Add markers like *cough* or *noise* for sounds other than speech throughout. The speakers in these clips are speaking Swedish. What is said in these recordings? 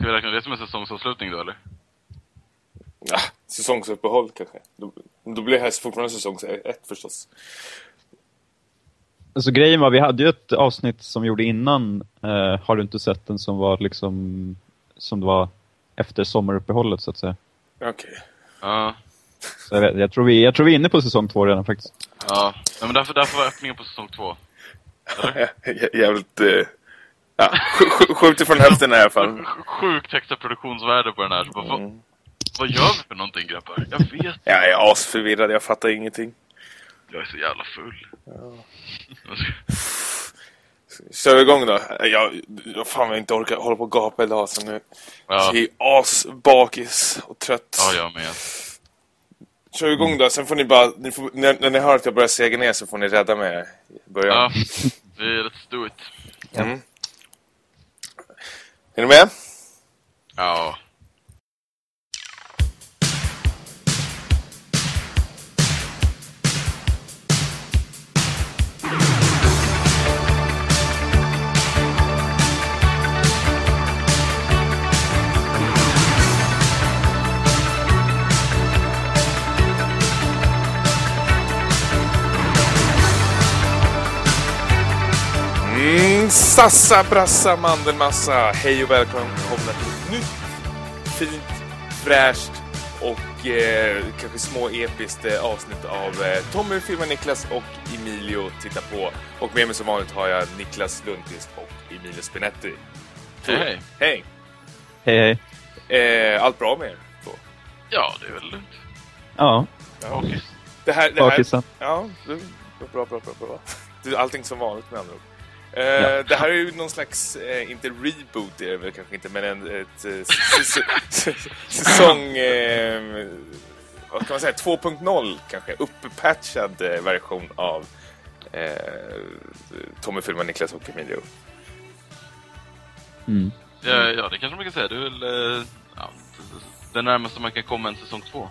Ska vi räkna det som en säsongsavslutning då, eller? Ja, säsongsuppehåll kanske. Då, då blir det här fortfarande säsong ett förstås. Alltså grejen var, vi hade ju ett avsnitt som vi gjorde innan eh, Har du inte sett den som var liksom Som det var efter sommaruppehållet så att säga. Okej. Okay. Ja. Så jag, jag, tror vi, jag tror vi är inne på säsong två redan faktiskt. Ja, men därför, därför var öppningen på säsong två. *laughs* Jävligt... Uh, ja, sjukt ifrån hälften i alla fall. Sjukt högsta produktionsvärde på den här. Så bara, mm. vad, vad gör vi för någonting grabbar? Jag vet Jag är asförvirrad, jag fattar ingenting. Jag är så jävla full. Ja. Kör vi igång då. Jag, jag fan jag inte orkar hålla på och gapa idag så nu. Ja. Jag är asbakis och trött. Ja, jag med. Kör igång då, sen får ni bara, ni får, när, när, ni hör att jag börjar sega ner så får ni rädda mig i början. Ja, let's do it. Mm. Är ni Sassa brassa mandelmassa. Hej och välkomna till ett nytt fint, fräscht och eh, kanske små episkt eh, avsnitt av eh, Tommy filmar Niklas och Emilio tittar på. Och med mig som vanligt har jag Niklas Lundqvist och Emilio Spinetti. Hej hej. Hej. Hej hej. Eh, allt bra med er? Två. Ja, det är väl lugnt. Ja. ja. Det här, det här, ja, bra, bra, bra, bra. Allting som vanligt med andra ord. Uh, ja. Det här är ju någon slags, uh, inte reboot det är det väl kanske inte, men en ett, uh, säsong, vad kan man säga, 2.0 kanske, upppatchad version av Tommy filmar Niklas och Emilio. Mm. Ja, ja, det kanske man kan säga. Det är väl ja, det närmaste man kan komma en säsong 2.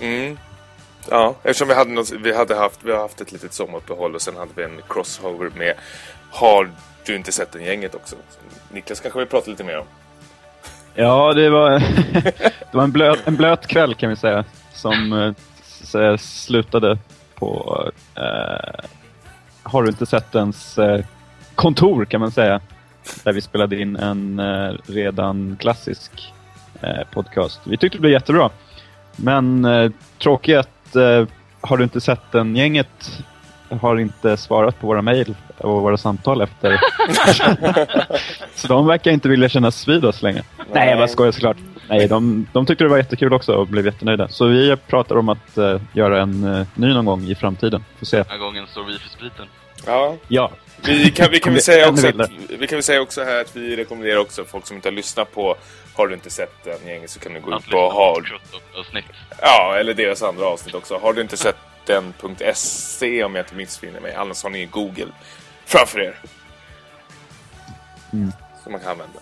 Mm. Ja, eftersom vi hade, något, vi hade haft, vi har haft ett litet sommaruppehåll och sen hade vi en crossover med har du inte sett den gänget också? Niklas kanske vill prata lite mer om. Ja, det var, *laughs* det var en, blöt, en blöt kväll kan vi säga. Som eh, så, slutade på Eh, Har du inte sett ens eh, kontor kan man säga. Där vi spelade in en eh, redan klassisk eh, podcast. Vi tyckte det blev jättebra. Men tråkigt eh, har du inte sett den gänget har inte svarat på våra mejl och våra samtal efter. *laughs* så de verkar inte vilja kännas vid oss längre. Nej, Nej jag bara skojar såklart. Nej, de, de tyckte det var jättekul också och blev jättenöjda. Så vi pratar om att uh, göra en uh, ny någon gång i framtiden. Får se. Den här gången står vi för spriten. Ja. ja. Vi kan, vi kan väl säga också att, vi kan väl säga också här att vi rekommenderar också folk som inte har lyssnat på har du inte sett den gänget så kan du gå ut på har... Ja, eller deras andra avsnitt också. Har du inte sett den.se om jag inte missfinner mig. Annars har ni Google framför er. Mm. Som man kan använda.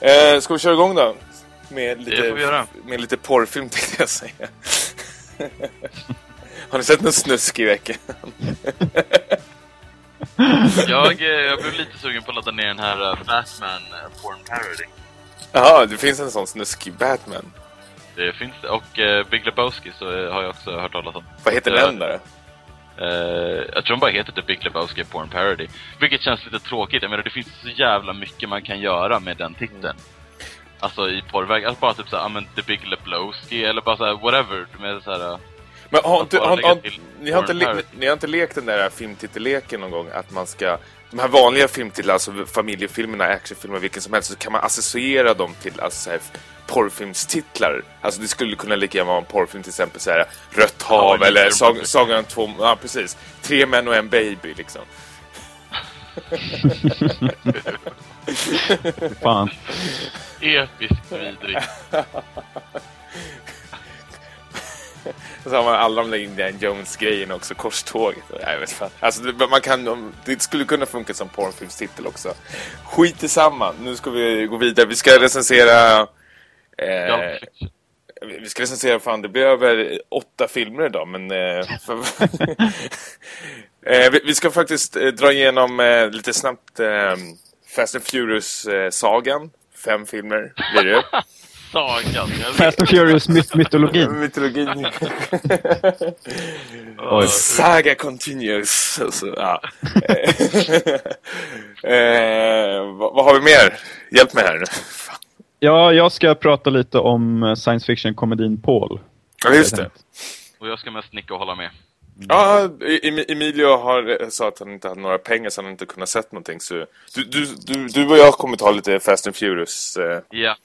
Eh, ska vi köra igång då? Med lite, med lite porrfilm *laughs* tänkte jag säga. har ni sett någon snusk i veckan? *laughs* jag, eh, jag blev lite sugen på att ladda ner den här uh, Batman uh, Porn Parody. Jaha, det finns en sån snuskig Batman. Det finns det. Och uh, Big Lebowski så har jag också hört talas om. Vad heter den då? Uh, jag tror den bara heter The Big Lebowski Porn Parody. Vilket känns lite tråkigt. Jag menar, det finns så jävla mycket man kan göra med den titeln. Mm. Alltså i porrväg. Alltså bara typ såhär, men The Big Lebowski eller bara såhär, whatever. Med såhär... Men har inte, har, har, ni, har inte ni har inte lekt den där filmtitelleken någon gång att man ska de här vanliga filmtitlarna, alltså familjefilmerna, actionfilmer, vilken som helst så kan man associera dem till alltså, så här, porrfilmstitlar. Alltså det skulle kunna lika gärna vara en porrfilm till exempel så här, Rött hav ja, eller Sagan sag om två, ja precis. Tre män och en baby liksom. *laughs* Fan. Episkt vidrigt. *laughs* *laughs* så har man alla de där Indiana Jones-grejerna också, korståget. Jag vet fan. Alltså, det, man kan, det skulle kunna funka som porrfilmstitel också. Skit i samma. Nu ska vi gå vidare. Vi ska recensera... Eh, ja. Vi ska recensera, fan det blir över åtta filmer idag, men... Eh, för, *laughs* eh, vi, vi, ska faktiskt eh, dra igenom eh, lite snabbt eh, Fast and Furious-sagan fem filmer blir det. *laughs* Sagan. Fast and Furious myt mytologin. *laughs* Mytologin. *laughs* Oj. Saga continues. Alltså, ja. *laughs* eh, vad, vad, har vi mer? Hjälp mig här nu. Ja, jag ska prata lite om science fiction-komedin Paul. Ja, just det. Och jag ska mest nicka och hålla med. Ja, Emilio har sa att han inte hade några pengar så han inte kunnat sett någonting. Så du, du, du, du och jag kommer ta lite Fast and Furious. Eh. Ja.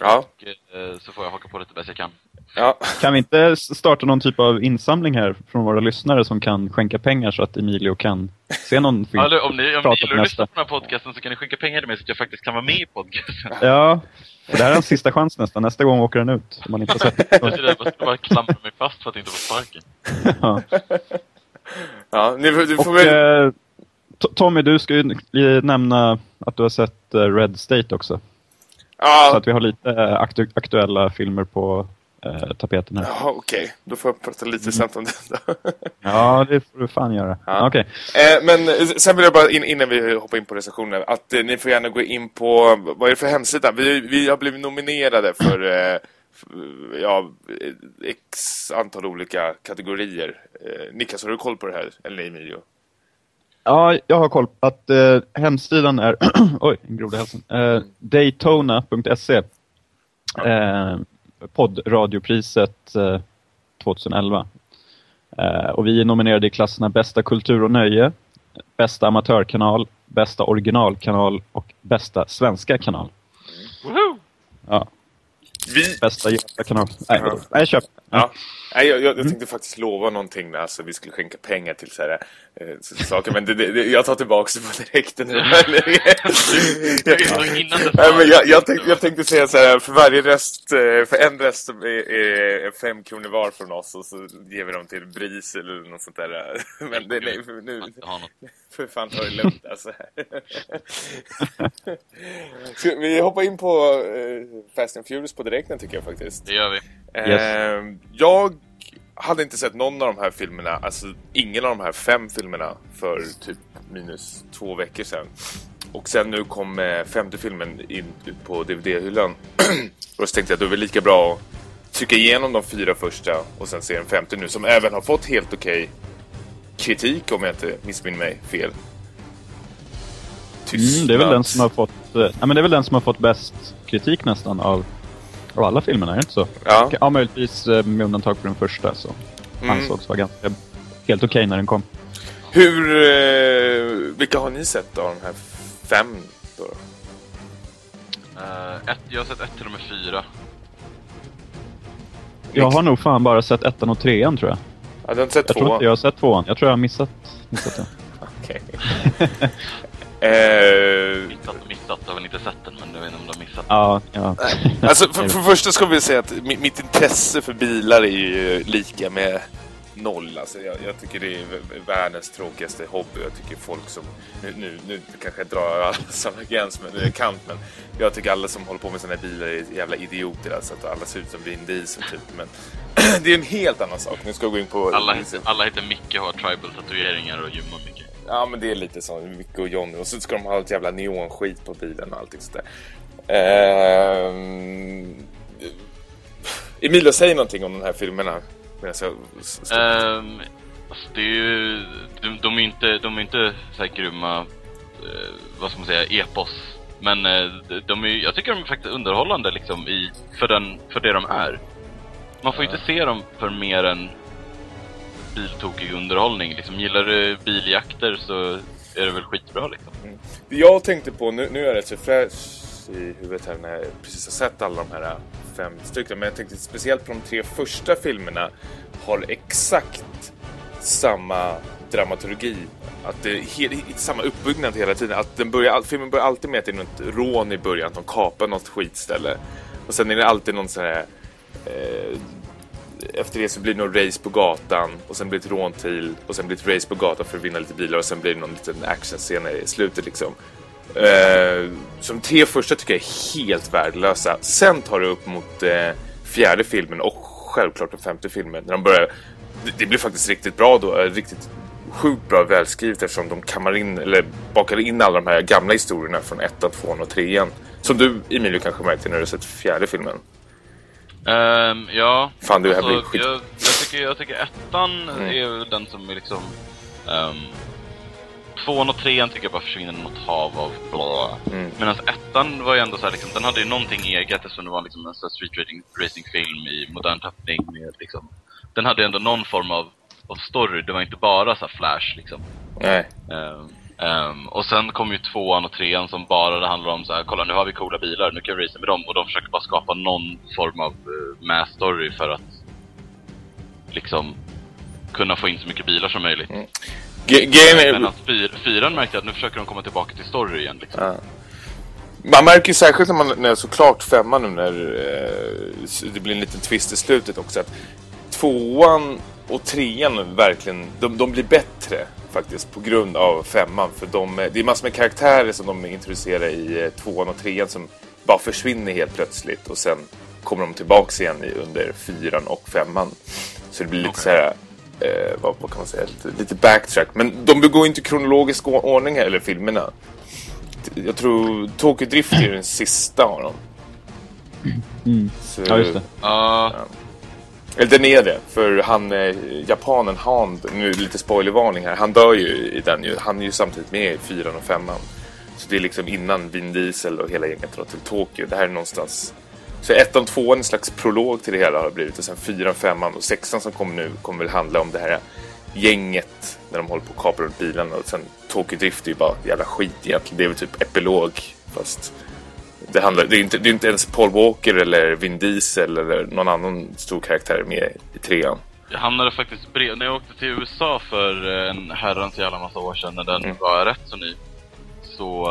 Ja. Och, eh, så får jag haka på lite bäst jag kan. Ja. Kan vi inte starta någon typ av insamling här från våra lyssnare som kan skänka pengar så att Emilio kan se någon film? Alltså, om ni, om ni gillar att lyssna på den här podcasten så kan ni skänka pengar till mig så att jag faktiskt kan vara med i podcasten. Ja, det här är en sista chans nästan. Nästa gång åker den ut. Om man inte har sett det. Jag skulle bara klampa mig fast för att inte få sparken. ja. ja, du får Och, väl... Eh, Tommy, du ska ju nämna att du har sett eh, Red State också. Ja. Så att vi har lite eh, aktu aktuella filmer på eh, tapeten här. Ja, okej. Okay. Då får jag prata lite mm. snabbt om det. *laughs* ja, det får du fan göra. Ja. Okay. Eh, men eh, sen vill jag bara, in, innan vi hoppar in på recensionen, att eh, ni får gärna gå in på, vad är det för hemsida? Vi, vi har blivit nominerade för, eh, ja, x antal olika kategorier. Eh, Niklas, har du koll på det här? Eller Emilio? Ja, jag har koll på att eh, hemsidan är *clears throat* oj, en groda. Eh, Daytona.se eh, poddradiopriset eh, 2011. Eh, och vi är nominerade i klasserna Bästa kultur och nöje, Bästa amatörkanal, Bästa originalkanal och Bästa svenska kanal. Woho! Ja. Vi... Bästa kanal. Nej, ja. Nej, köp. Ja. Nej, jag, jag, jag tänkte faktiskt lova någonting där, alltså vi skulle skänka pengar till så här, äh, saker, men det, det, jag tar tillbaka det på direkten nu. *laughs* jag, men jag, jag, tänkte, jag tänkte säga så här, för varje röst, eh, för en röst är, är fem kronor var från oss och så ger vi dem till BRIS eller något sånt där. *laughs* Men det, nej, för nu, för fan ta det lugnt alltså. *laughs* Ska vi hoppa in på uh, Fast and Furious på direkten tycker jag faktiskt. Det gör vi. Yes. Uh, jag hade inte sett någon av de här filmerna, alltså ingen av de här fem filmerna för typ minus två veckor sedan. Och sen nu kom eh, femte filmen in på DVD-hyllan. *clears throat* och så tänkte jag att det var lika bra att trycka igenom de fyra första och sen se den femte nu som även har fått helt okej okay kritik om jag inte missminner mig fel. Mm, det är väl den som har fått eh, men det är väl den som har fått bäst kritik nästan av av alla filmerna, är inte så? Ja. Ja, möjligtvis eh, med undantag för den första så mm. ansågs vara ganska helt okej okay när den kom. Hur, eh, vilka har ni sett av de här fem då? Uh, ett, jag har sett ett till och med fyra. Jag har nog fan bara sett ettan och trean tror jag. Ja, du har inte sett jag tvåan? Tror inte jag har sett tvåan. Jag tror jag har missat, missat den. *laughs* Okej. *laughs* Eh, missat och missat, jag har väl inte sett den men jag vet inte om du har missat Ja, ja. *laughs* alltså för, för första ska vi säga att mitt intresse för bilar är ju lika med noll. Alltså jag, jag tycker det är världens tråkigaste hobby. Jag tycker folk som, nu, nu, nu kanske jag drar alla *laughs* samma gräns men, kant, men jag tycker alla som håller på med sådana här bilar är jävla idioter. Alltså att alla ser ut som Vin Diesel typ. Men *clears throat* det är en helt annan sak. Nu ska jag gå in på... Alla, alla heter Micke och har tribal-tatueringar och gymmar mycket. Ja, men det är lite så. Micke och Johnny. Och så ska de ha ett jävla neonskit på bilen och allting sådär. Ehm... Emilio, säg någonting om de här filmerna. Jag ska... Ehm, alltså det är ju... De, de, är inte, de är inte så här grymma, eh, vad ska man säga, epos. Men eh, de är, jag tycker de är faktiskt underhållande liksom i, för, den, för det de är. Man får ju inte se dem för mer än biltokig underhållning. Liksom, gillar du biljakter så är det väl skitbra liksom. Mm. Jag tänkte på, nu, nu är jag rätt så fräsch i huvudet här när jag precis har sett alla de här äh, fem stycken. Men jag tänkte speciellt på de tre första filmerna har exakt samma dramaturgi. Att det är samma uppbyggnad hela tiden. Att den börjar, filmen börjar alltid med att det är något rån i början. Att de kapar något skitställe. Och sen är det alltid någon sån här... Eh, efter det så blir det någon race på gatan och sen blir det ett rån till och sen blir det ett race på gatan för att vinna lite bilar och sen blir det någon liten actionscen i slutet liksom. Eh, som tre första tycker jag är helt värdelösa. Sen tar det upp mot eh, fjärde filmen och självklart den femte filmen när de börjar det, det blir faktiskt riktigt bra då, eh, riktigt sjukt bra välskrivet eftersom de kammar in, eller bakar in alla de här gamla historierna från ettan, tvåan och trean. Som du, Emilio, kanske märkte när du sett fjärde filmen. Um, ja. Fan, du, alltså, här blir skit... jag, jag, tycker, jag tycker ettan mm. är den som är liksom... Um, tvåan och trean tycker jag bara försvinner något hav av bla. Mm. Medan ettan var ju ändå så här, liksom, den hade ju någonting eget eftersom det var liksom en street racing, racing-film i modern tappning med liksom... Den hade ändå någon form av, av story, det var inte bara så Flash liksom. Nej. Um, Um, och sen kom ju tvåan och trean som bara handlar om så här, kolla nu har vi coola bilar, nu kan vi racea med dem. Och de försöker bara skapa någon form av uh, mass story för att liksom kunna få in så mycket bilar som möjligt. Mm. G Men att fyr, fyran märkte jag att nu försöker de komma tillbaka till story igen liksom. Ja. Man märker ju särskilt när man när såklart femman nu när eh, det blir en liten twist i slutet också att tvåan och trean verkligen, de, de blir bättre faktiskt på grund av femman. För de, det är massor med karaktärer som de introducerar i eh, tvåan och trean som bara försvinner helt plötsligt. Och sen kommer de tillbaks igen under fyran och femman. Så det blir lite okay. så här, eh, vad, vad, kan man säga, lite, lite backtrack. Men de begår inte kronologisk ordning här, eller filmerna. Jag tror Tokyo Drift är den sista av dem. Mm. Så, ja, just det. Uh... Ja. Eller den är det, för han, eh, japanen Han, nu är det lite spoilervarning här, han dör ju i den ju, han är ju samtidigt med i fyran och femman. Så det är liksom innan Vin Diesel och hela gänget drar till Tokyo, det här är någonstans... Så ettan, tvåan en slags prolog till det hela har blivit. Och sen fyran, femman och sexan som kommer nu kommer väl handla om det här gänget när de håller på att kapa runt bilarna. Och sen Tokyo Drift är ju bara jävla skit egentligen, det är väl typ epilog fast det, handlar, det, är inte, det är inte ens Paul Walker eller Vin Diesel eller någon annan stor karaktär med i trean. Jag hamnade faktiskt brev när jag åkte till USA för en herrans jävla massa år sedan när den mm. var rätt så ny. Så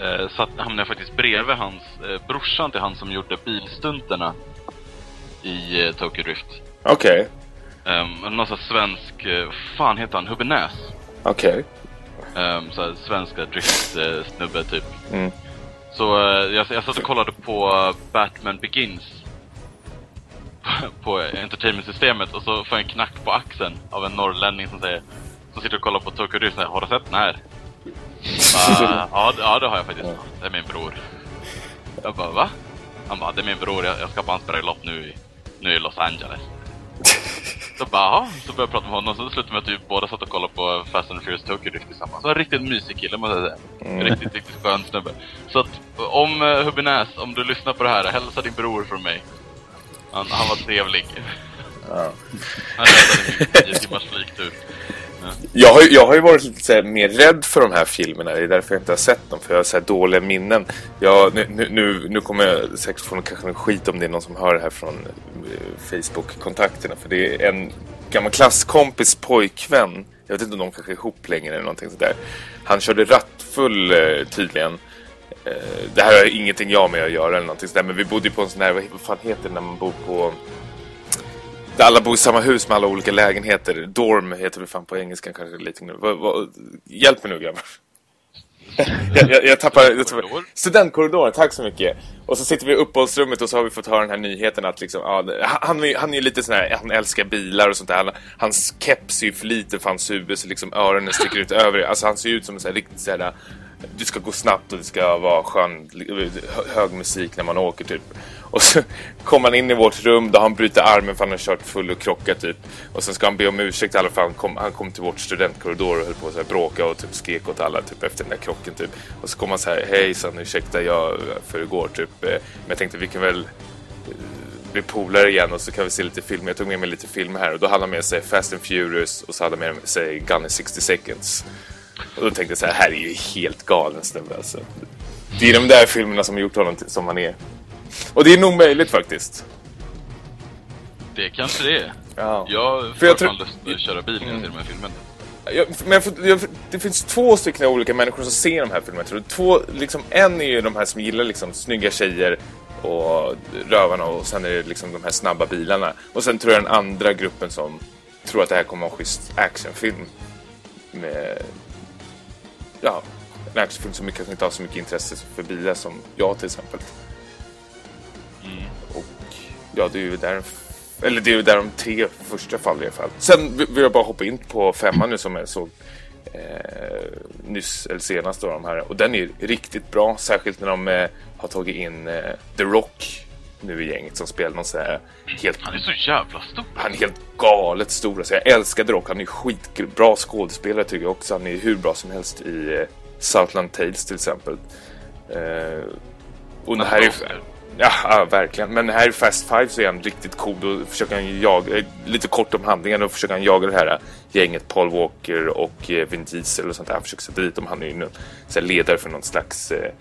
äh, satt, hamnade jag faktiskt bredvid hans, äh, brorsan till han som gjorde bilstunterna i äh, Tokyo Drift. Okej. Okay. Um, någon sån svensk, fan heter han, Hubbe Näs. Okej. Okay. Um, så svenska drift-snubbe typ. Mm. Så uh, jag, jag satt och kollade på uh, Batman Begins *laughs* på entertainment-systemet och så får jag en knack på axeln av en norrlänning som säger som sitter och kollar på Tokyo Drift har du sett den här? Bara, ja, ja, det har jag faktiskt. Det är min bror. Jag bara, va? Han bara, det är min bror, jag, jag ska på hans bröllop nu i, nu i Los Angeles. Så bara, så började jag prata med honom. Så det slutade med att vi båda satt och kollade på Fast and Furious Tokyo Drift tillsammans. Så en riktigt mysig kille måste jag säga. Mm. Riktigt, riktigt skön snubbe. Så att om uh, Hubinäs, om du lyssnar på det här, hälsa din bror från mig. Han, han var trevlig. Ja. Han räddade min tio timmars flygtur. Jag, har, jag har ju varit lite här, mer rädd för de här filmerna. Det är därför jag inte har sett dem. För jag har så här, dåliga minnen. Jag, nu, nu, nu kommer jag säkert få kanske en skit om det är någon som hör det här från eh, Facebook-kontakterna. För det är en gammal klasskompis pojkvän. Jag vet inte om de kanske är ihop längre eller någonting sådär. Han körde rattfull eh, tydligen. Eh, det här har ingenting jag med att göra eller någonting sådär. Men vi bodde på en sån här, vad fan heter det när man bor på alla bor i samma hus med alla olika lägenheter. Dorm heter det fan på engelska kanske lite nu. Va, va, hjälp mig nu grabbar. jag, jag, jag, tappar, jag tappar. Studentkorridor, tack så mycket. Och så sitter vi i uppehållsrummet och så har vi fått höra den här nyheten att liksom, ja, han, han är ju lite sån här, han älskar bilar och sånt där. Han, hans keps är ju för liten för hans huvud så liksom öronen sticker ut över. Alltså han ser ut som en sån här riktigt såhär det ska gå snabbt och det ska vara skön, hög musik när man åker typ. Och så *laughs* kommer han in i vårt rum där han bryter armen för han har kört full och krockat typ. Och sen ska han be om ursäkt i alla fall. Han kom, han kom till vårt studentkorridor och höll på att bråka och typ skrek åt alla typ efter den där krocken typ. Och så kom han så här, hejsan ursäkta jag för igår typ. Eh, men jag tänkte vi kan väl eh, bli polare igen och så kan vi se lite filmer. Jag tog med mig lite filmer här och då hade han med sig Fast and Furious och så hade han med sig Gun in 60 seconds. Och då tänkte jag så här, här är ju helt galen snubbe alltså. Det är de där filmerna som har gjort honom till, som han är. Och det är nog möjligt faktiskt. Det kanske det är. Ja. Jag får jag tror... lust att köra bil jag ser de här filmerna. Jag, men jag, jag, det finns två stycken olika människor som ser de här filmerna. Tror två, liksom, en är ju de här som gillar liksom, snygga tjejer och rövarna och sen är det liksom de här snabba bilarna. Och sen tror jag den andra gruppen som tror att det här kommer vara en schysst actionfilm med ja, en actionfilm som kanske inte har så mycket intresse för bilar som jag till exempel. Mm. Och ja, det är ju där Eller det är ju där de tre första faller i alla fall. Sen vill jag bara hoppa in på femman nu som jag såg eh, nyss, eller senast då de här. Och den är riktigt bra, särskilt när de eh, har tagit in eh, The Rock nu i gänget som spelar någon sån här helt... Han är så jävla stor. Han är helt galet stor. Alltså jag älskar The Rock. Han är skitbra skådespelare tycker jag också. Han är hur bra som helst i eh, Southland Tales till exempel. Eh, och det här är... Ja, ja, verkligen. Men här i Fast Five så är han riktigt cool. Då försöker han jaga, eh, lite kort om handlingen, då försöker han jaga det här gänget Paul Walker och Vin Diesel och sånt där. Han försöker sätta dit dem. Han är ju så ledare för någon slags eh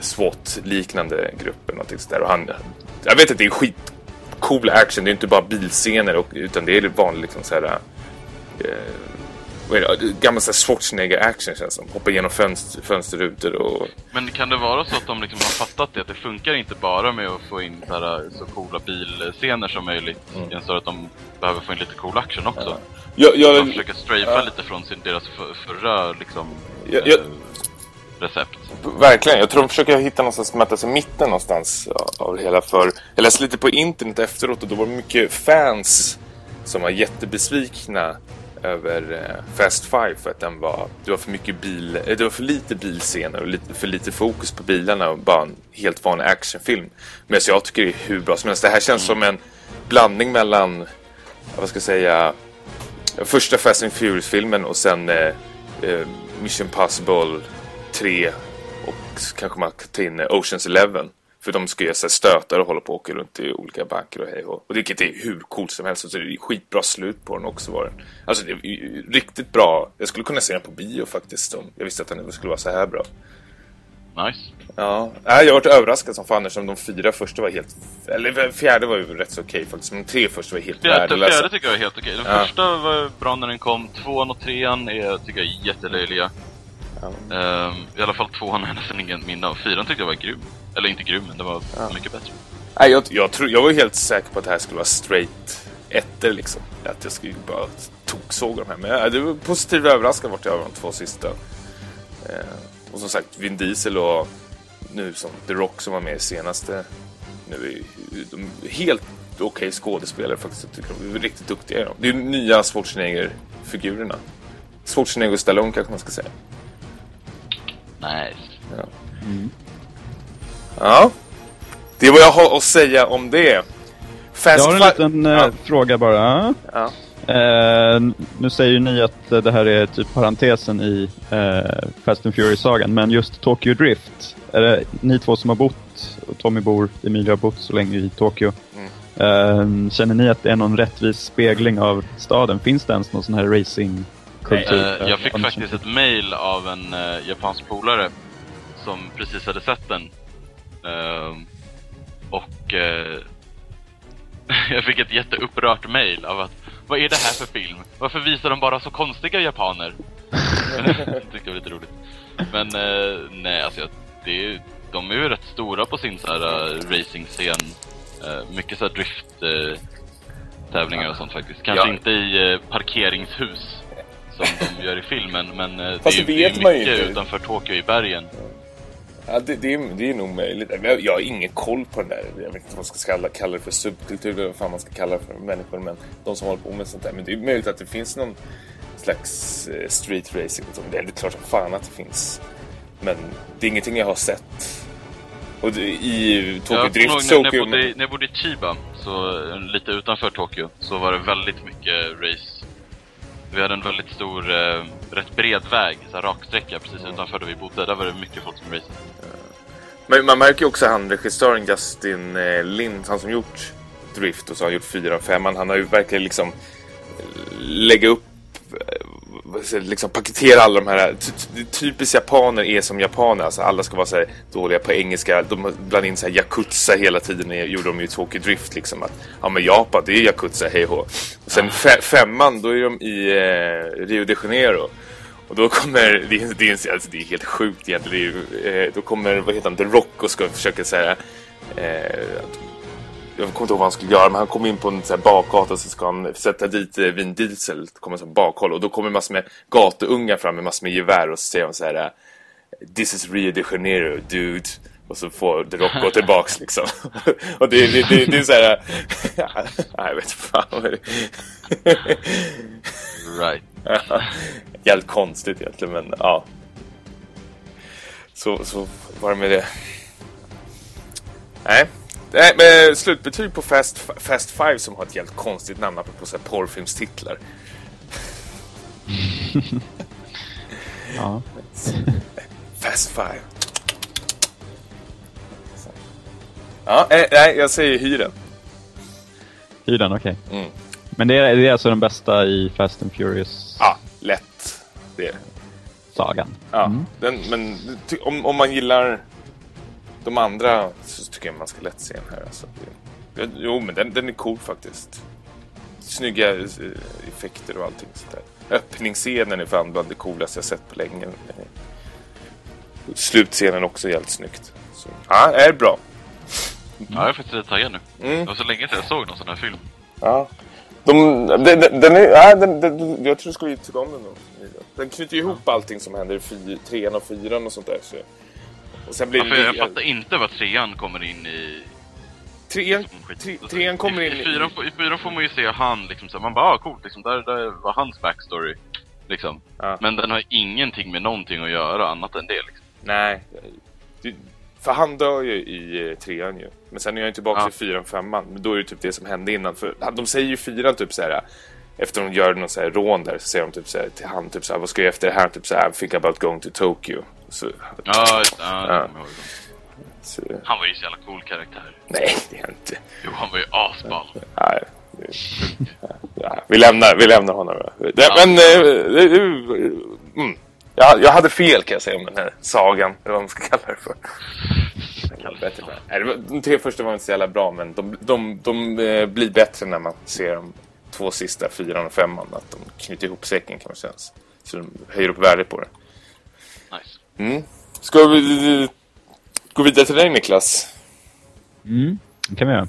SWAT-liknande grupp eller någonting sådär. Och han, jag vet att det är skitcool action. Det är inte bara bilscener och, utan det är vanligt liksom så här... Eh, vad är det? Gammal Schwarzenegger-action känns som. Hoppa igenom fönster, fönsterrutor och... Men kan det vara så att de liksom har fattat det? Att det funkar inte bara med att få in så, här, så coola bilscener som möjligt. Mm. Så att de behöver få in lite cool action också. Ja. Jag, jag, de försöker strafa ja. lite från sin, deras för, förra liksom... Jag, jag, recept. Verkligen, jag tror de försöker hitta någonstans att mötas i mitten någonstans av det hela. För jag läste lite på internet efteråt och då var det mycket fans som var jättebesvikna över eh, Fast Five för att den var, det var för mycket bil, eh, det var för lite bilscener och lite, för lite fokus på bilarna och bara en helt vanlig actionfilm. Men jag tycker det är hur bra som helst. Det här känns som en blandning mellan, vad ska jag säga, första Fast and Furious-filmen och sen eh, eh Mission Possible 3 och kanske man kan ta in Oceans Eleven. För de ska göra sig stötar och hålla på och åka runt i olika banker och hej och. Och vilket är hur coolt som helst. Så det är skitbra slut på den också var den. Alltså det är riktigt bra. Jag skulle kunna se den på bio faktiskt. Om jag visste att den skulle vara så här bra. Nice. Ja, jag har varit överraskad som fan som de fyra första var helt... Eller fjärde var ju rätt så okej okay, faktiskt. Men de tre första var helt fjärde, värdelösa. Fjärde tycker jag är helt okej. Den ja. första var bra när den kom. Tvåan och trean är, tycker jag, jättelöjliga. Um, I alla fall tvåan har jag nästan ingen minne av. Fyran tyckte jag var grym. Eller inte grym, men det var ja. mycket bättre. Nej, jag, jag, tror, jag var helt säker på att det här skulle vara straight ettor liksom. Att jag skulle bara toksåga de här. Men ja, det var positivt överraskad vart jag av de två sista. Eh, och som sagt, Vin Diesel och nu som The Rock som var med i senaste. Nu är de helt okej okay skådespelare faktiskt. Jag tycker de är riktigt duktiga. Det är nya Schwarzenegger-figurerna. Schwarzenegger och Stallone kanske man ska säga. Nice. Ja. Mm. ja. Det är vad jag har att säga om det. Fast jag har en liten äh, ja. fråga bara. Ja. Eh, nu säger ju ni att det här är typ parentesen i eh, Fast and Furious-sagan, men just Tokyo Drift. Är det ni två som har bott, och Tommy bor, Emilia har bott så länge i Tokyo. Mm. Eh, känner ni att det är någon rättvis spegling av staden? Finns det ens någon sån här racing kultur. Uh, jag fick faktiskt ett mail av en uh, japansk polare som precis hade sett den. Uh, och *laughs* jag fick ett jätteupprört mail av att vad är det här för film? Varför visar de bara så konstiga japaner? det *laughs* tyckte jag var lite roligt. Men nej, alltså det är, de är ju rätt stora på sin så här racing-scen. mycket så här drift tävlingar och sånt faktiskt. Kanske ja. inte i parkeringshus som de gör i filmen. Men eh, Fast det, är, det är mycket utanför Tokyo i bergen. Ja, det, det, är, det är nog möjligt. Jag, jag har ingen koll på den där. Jag vet inte vad man ska kalla, kalla det för subkultur eller vad fan man ska kalla det för människor. Men de som håller på med sånt där. Men det är möjligt att det finns någon slags eh, street racing. Det är klart som fan att det finns. Men det är ingenting jag har sett. Och det, i Tokyo jag Drift så när, jag bodde, när jag bodde i Chiba, så lite utanför Tokyo, så var det väldigt mycket race vi hade en väldigt stor, eh, rätt bred väg, så här raksträcka precis mm. utanför där vi bodde. Där var det mycket folk som racade. Men man märker ju också han regissören Justin eh, Lind, han som gjort Drift och så har han gjort 4 och 5. Han har ju verkligen liksom lägga upp liksom paketera alla de här typiskt japaner är som japaner alltså alla ska vara så dåliga på engelska de blandar in så här yakuza hela tiden det gjorde de ju Tokyo Drift liksom att ja men Japan det är yakuza hej och sen fe femman då är de i eh, Rio de Janeiro. Och då kommer det är, det är, alltså, det är helt sjukt egentligen är, eh, då kommer vad heter han The Rock och ska försöka säga eh, jag kommer inte ihåg vad han skulle göra, men han kommer in på en bakgata så ska han sätta dit eh, Vin Diesel, kommer som bakhåll och då kommer massor med gatuungar fram med massor med gevär och så säger de så här This is Rio de Janeiro, dude. Och så får The Rock gå tillbaks *laughs* liksom. *laughs* och det, det, det, det är så här... Nej, *laughs* jag vet fan. right. Jävligt konstigt egentligen, men ja. Så, så var det med det. Nej. Nej, slutbetyg på Fast, Fast Five som har ett jävligt konstigt namn apropå så porrfilmstitlar. *laughs* ja. Fast Five. Ja, eh, nej, jag säger hyren. Hyren, okej. Okay. Mm. Men det är, det är alltså den bästa i Fast and Furious? Ja, lätt. Det Sagan. Ja, mm. den, men om, om man gillar de andra så tycker jag man ska lätt se den här. Alltså. Jo, men den, den är cool faktiskt. Snygga eh, effekter och allting sådär. Öppningsscenen är fan bland det coolaste jag sett på länge. Slutscenen också jävligt snyggt. Så, ja, är bra. Ja, jag är faktiskt lite taggad nu. Mm. Det var så länge sedan jag såg någon sån här film. Ja. De, den, den är, ja, den, den, jag tror du skulle tycka om den då. Den knyter ihop allting som händer i trean och fyran och sånt där. Så. Och sen blir ja, det, jag fattar inte vad trean kommer in i... Trean, tre, trean kommer in i... Fyran, I fyran får man ju se han liksom, så man bara, ah, coolt, liksom, där, där var hans backstory. Liksom. Ja. Men den har ingenting med någonting att göra annat än det liksom. Nej. För han dör ju i eh, trean ju. Men sen är han tillbaka ja. i fyran, femman. Men då är det typ det som hände innan. För de säger ju fyran typ så här. Efter de gör någon så här rån där så säger de typ så här till han typ så här, vad ska jag efter det här? Typ så här, think about going to Tokyo. Så, ja, just, ja, ja. Så. Han var ju så jävla cool karaktär. Nej, det är inte. Jo, han var ju asball. Ja, ja, vi lämnar, vi lämnar honom. Men, äh, mm. Jag, jag hade fel kan jag säga om den här sagan, eller vad man ska kalla det för. Bättre. Nej, de tre första var inte så jävla bra, men de, de, de eh, blir bättre när man ser de två sista, fyran och femman. Att de knyter ihop säcken kan man säga. Så de höjer upp värdet på det. Nice. Mm. Ska vi gå vidare till dig, Niklas? Mm, det kan vi göra.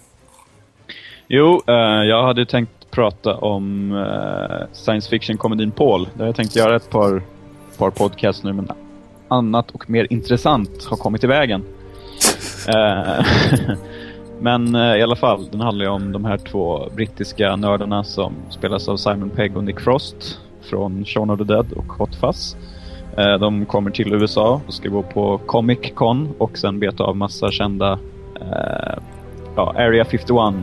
Jo, uh, jag hade tänkt prata om uh, science fiction-komedin Paul. Har jag tänkt göra ett par par podcast nu, men annat och mer intressant har kommit i vägen. *laughs* Eh, *laughs* men eh, i alla fall, den handlar ju om de här två brittiska nördarna som spelas av Simon Pegg och Nick Frost från Shaun of the Dead och Hot Fuzz. Eh, de kommer till USA och ska gå på Comic Con och sen beta av massa kända ja, Area 51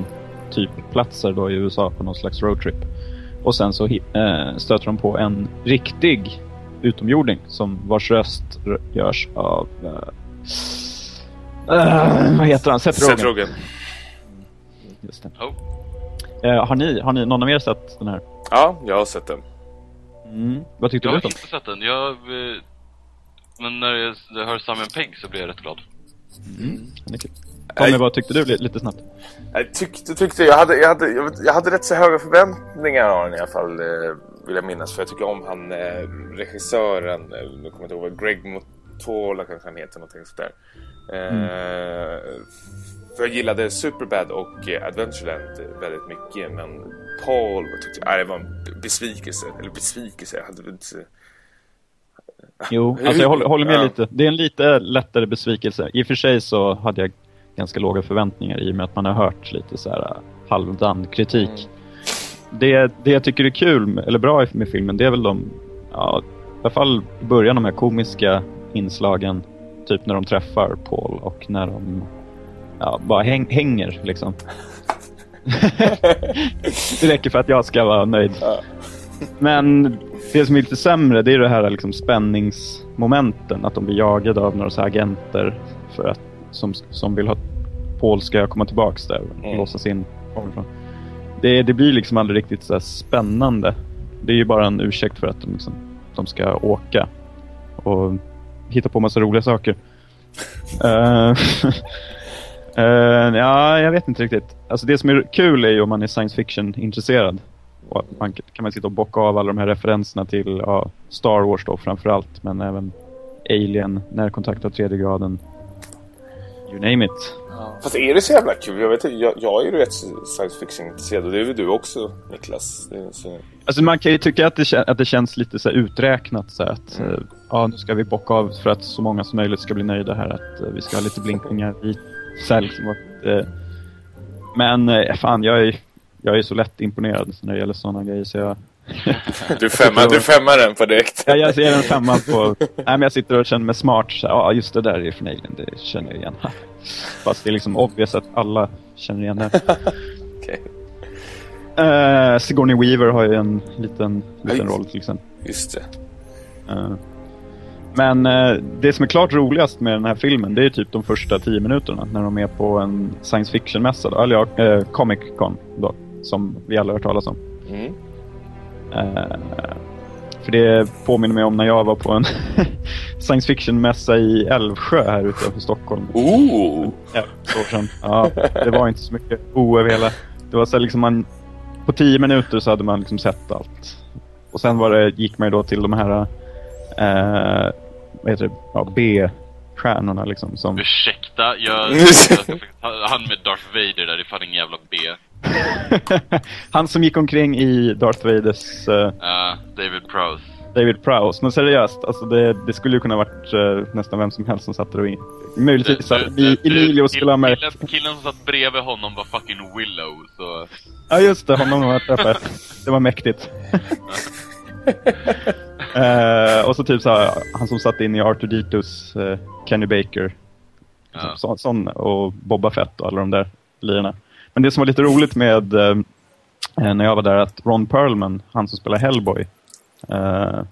typ platser då i USA på någon slags roadtrip. Och sen så stöter de på en riktig utomjording som vars röst görs av... Uh, vad heter han? Seth Rogen. Seth Rogen. Just det. Oh. Uh, har, ni, har ni någon av er sett den här? Ja, jag har sett den. Mm. Vad tyckte jag du? Jag har inte sett den. Jag, men när jag, jag hör Simon Pegg så blir jag rätt glad. Mm. Tommy, vad tyckte du lite snabbt? Jag tyckte, tyckte jag, hade, jag, hade, jag hade rätt så höga förväntningar av den i alla fall vill jag minnas. För jag tycker om han eh, regissören, eh, nu kommer jag inte ihåg Greg Motola kanske han heter, någonting sådär. Eh, mm. För jag gillade Superbad och eh, Adventureland väldigt mycket. Men Paul tyckte jag, nej, det var en besvikelse. Eller besvikelse, jag hade inte... Jo, alltså jag håller, håller med ja. lite. Det är en lite lättare besvikelse. I och för sig så hade jag ganska låga förväntningar i och med att man har hört lite så här halvdan kritik. Mm det, det jag tycker är kul, eller bra med filmen, det är väl de, ja, i alla fall i början, de här komiska inslagen. Typ när de träffar Paul och när de ja, bara häng, hänger liksom. *laughs* det räcker för att jag ska vara nöjd. Men det som är lite sämre, det är det här liksom spänningsmomenten. Att de blir jagade av några så agenter för att, som, som vill ha Paul ska komma tillbaka där och mm. låsas in. Det, det blir liksom aldrig riktigt så spännande. Det är ju bara en ursäkt för att de, liksom, de ska åka och hitta på massa roliga saker. *laughs* uh, ja, jag vet inte riktigt. Alltså det som är kul är ju om man är science fiction-intresserad. Man kan man sitta och bocka av alla de här referenserna till ja, Star Wars då framförallt, men även Alien, Närkontakt av tredje graden, You name it. Ja. Fast är det så jävla kul? Jag, vet, jag, jag är ju rätt science fiction-intresserad och det är väl du också, Niklas? Så... Alltså man kan ju tycka att det, att det känns lite så uträknat så att mm. ja, nu ska vi bocka av för att så många som möjligt ska bli nöjda här. Att uh, vi ska ha lite blinkningar sälj. Liksom, uh, men uh, fan, jag är, jag är så lätt imponerad när det gäller sådana grejer så jag... *laughs* du femmar, du femmar den på direkt. ja, jag ser en femma på... Nej, men jag sitter och känner mig smart. Ja, just det där är från Alien, det känner jag igen. *laughs* Fast det är liksom obvious att alla känner igen det. *laughs* okay. Uh, Sigourney Weaver har ju en liten, liten roll till exempel. Just det. Uh, men uh, det som är klart roligast med den här filmen det är typ de första tio minuterna när de är på en science fiction-mässa, eller ja, uh, Comic Con då, som vi alla har hört talas om. Mm. För det påminner mig om när jag var på en *laughs* science fiction-mässa i Älvsjö här utanför Stockholm. Ooh! Ja, år sedan. Ja, det var inte så mycket o över hela. Det var så liksom man... På tio minuter så hade man liksom sett allt. Och sen var det, gick man då till de här... Eh, vad heter det? Ja, B-stjärnorna liksom. Som... Ursäkta, jag... *laughs* han med Darth Vader där, det är fan ingen jävla B. *laughs* Han som gick omkring i Darth Vaders... Uh, uh, David Prowse. David Prowse. Men seriöst, alltså det, det skulle ju kunna varit uh, nästan vem som helst som satt där och in. Möjligtvis att Emilio skulle ha märkt. Killen, killen som satt bredvid honom var fucking Willow, så... Ja just det, honom har jag träffat. Det var mäktigt. *laughs* uh, *laughs* och så typ så här, han som satt in i Arthur Ditos uh, Kenny Baker. Ja. Så, sån, och Boba Fett och alla de där lirarna. Men det som var lite roligt med eh, när jag var där att Ron Perlman, han som spelar Hellboy, eh,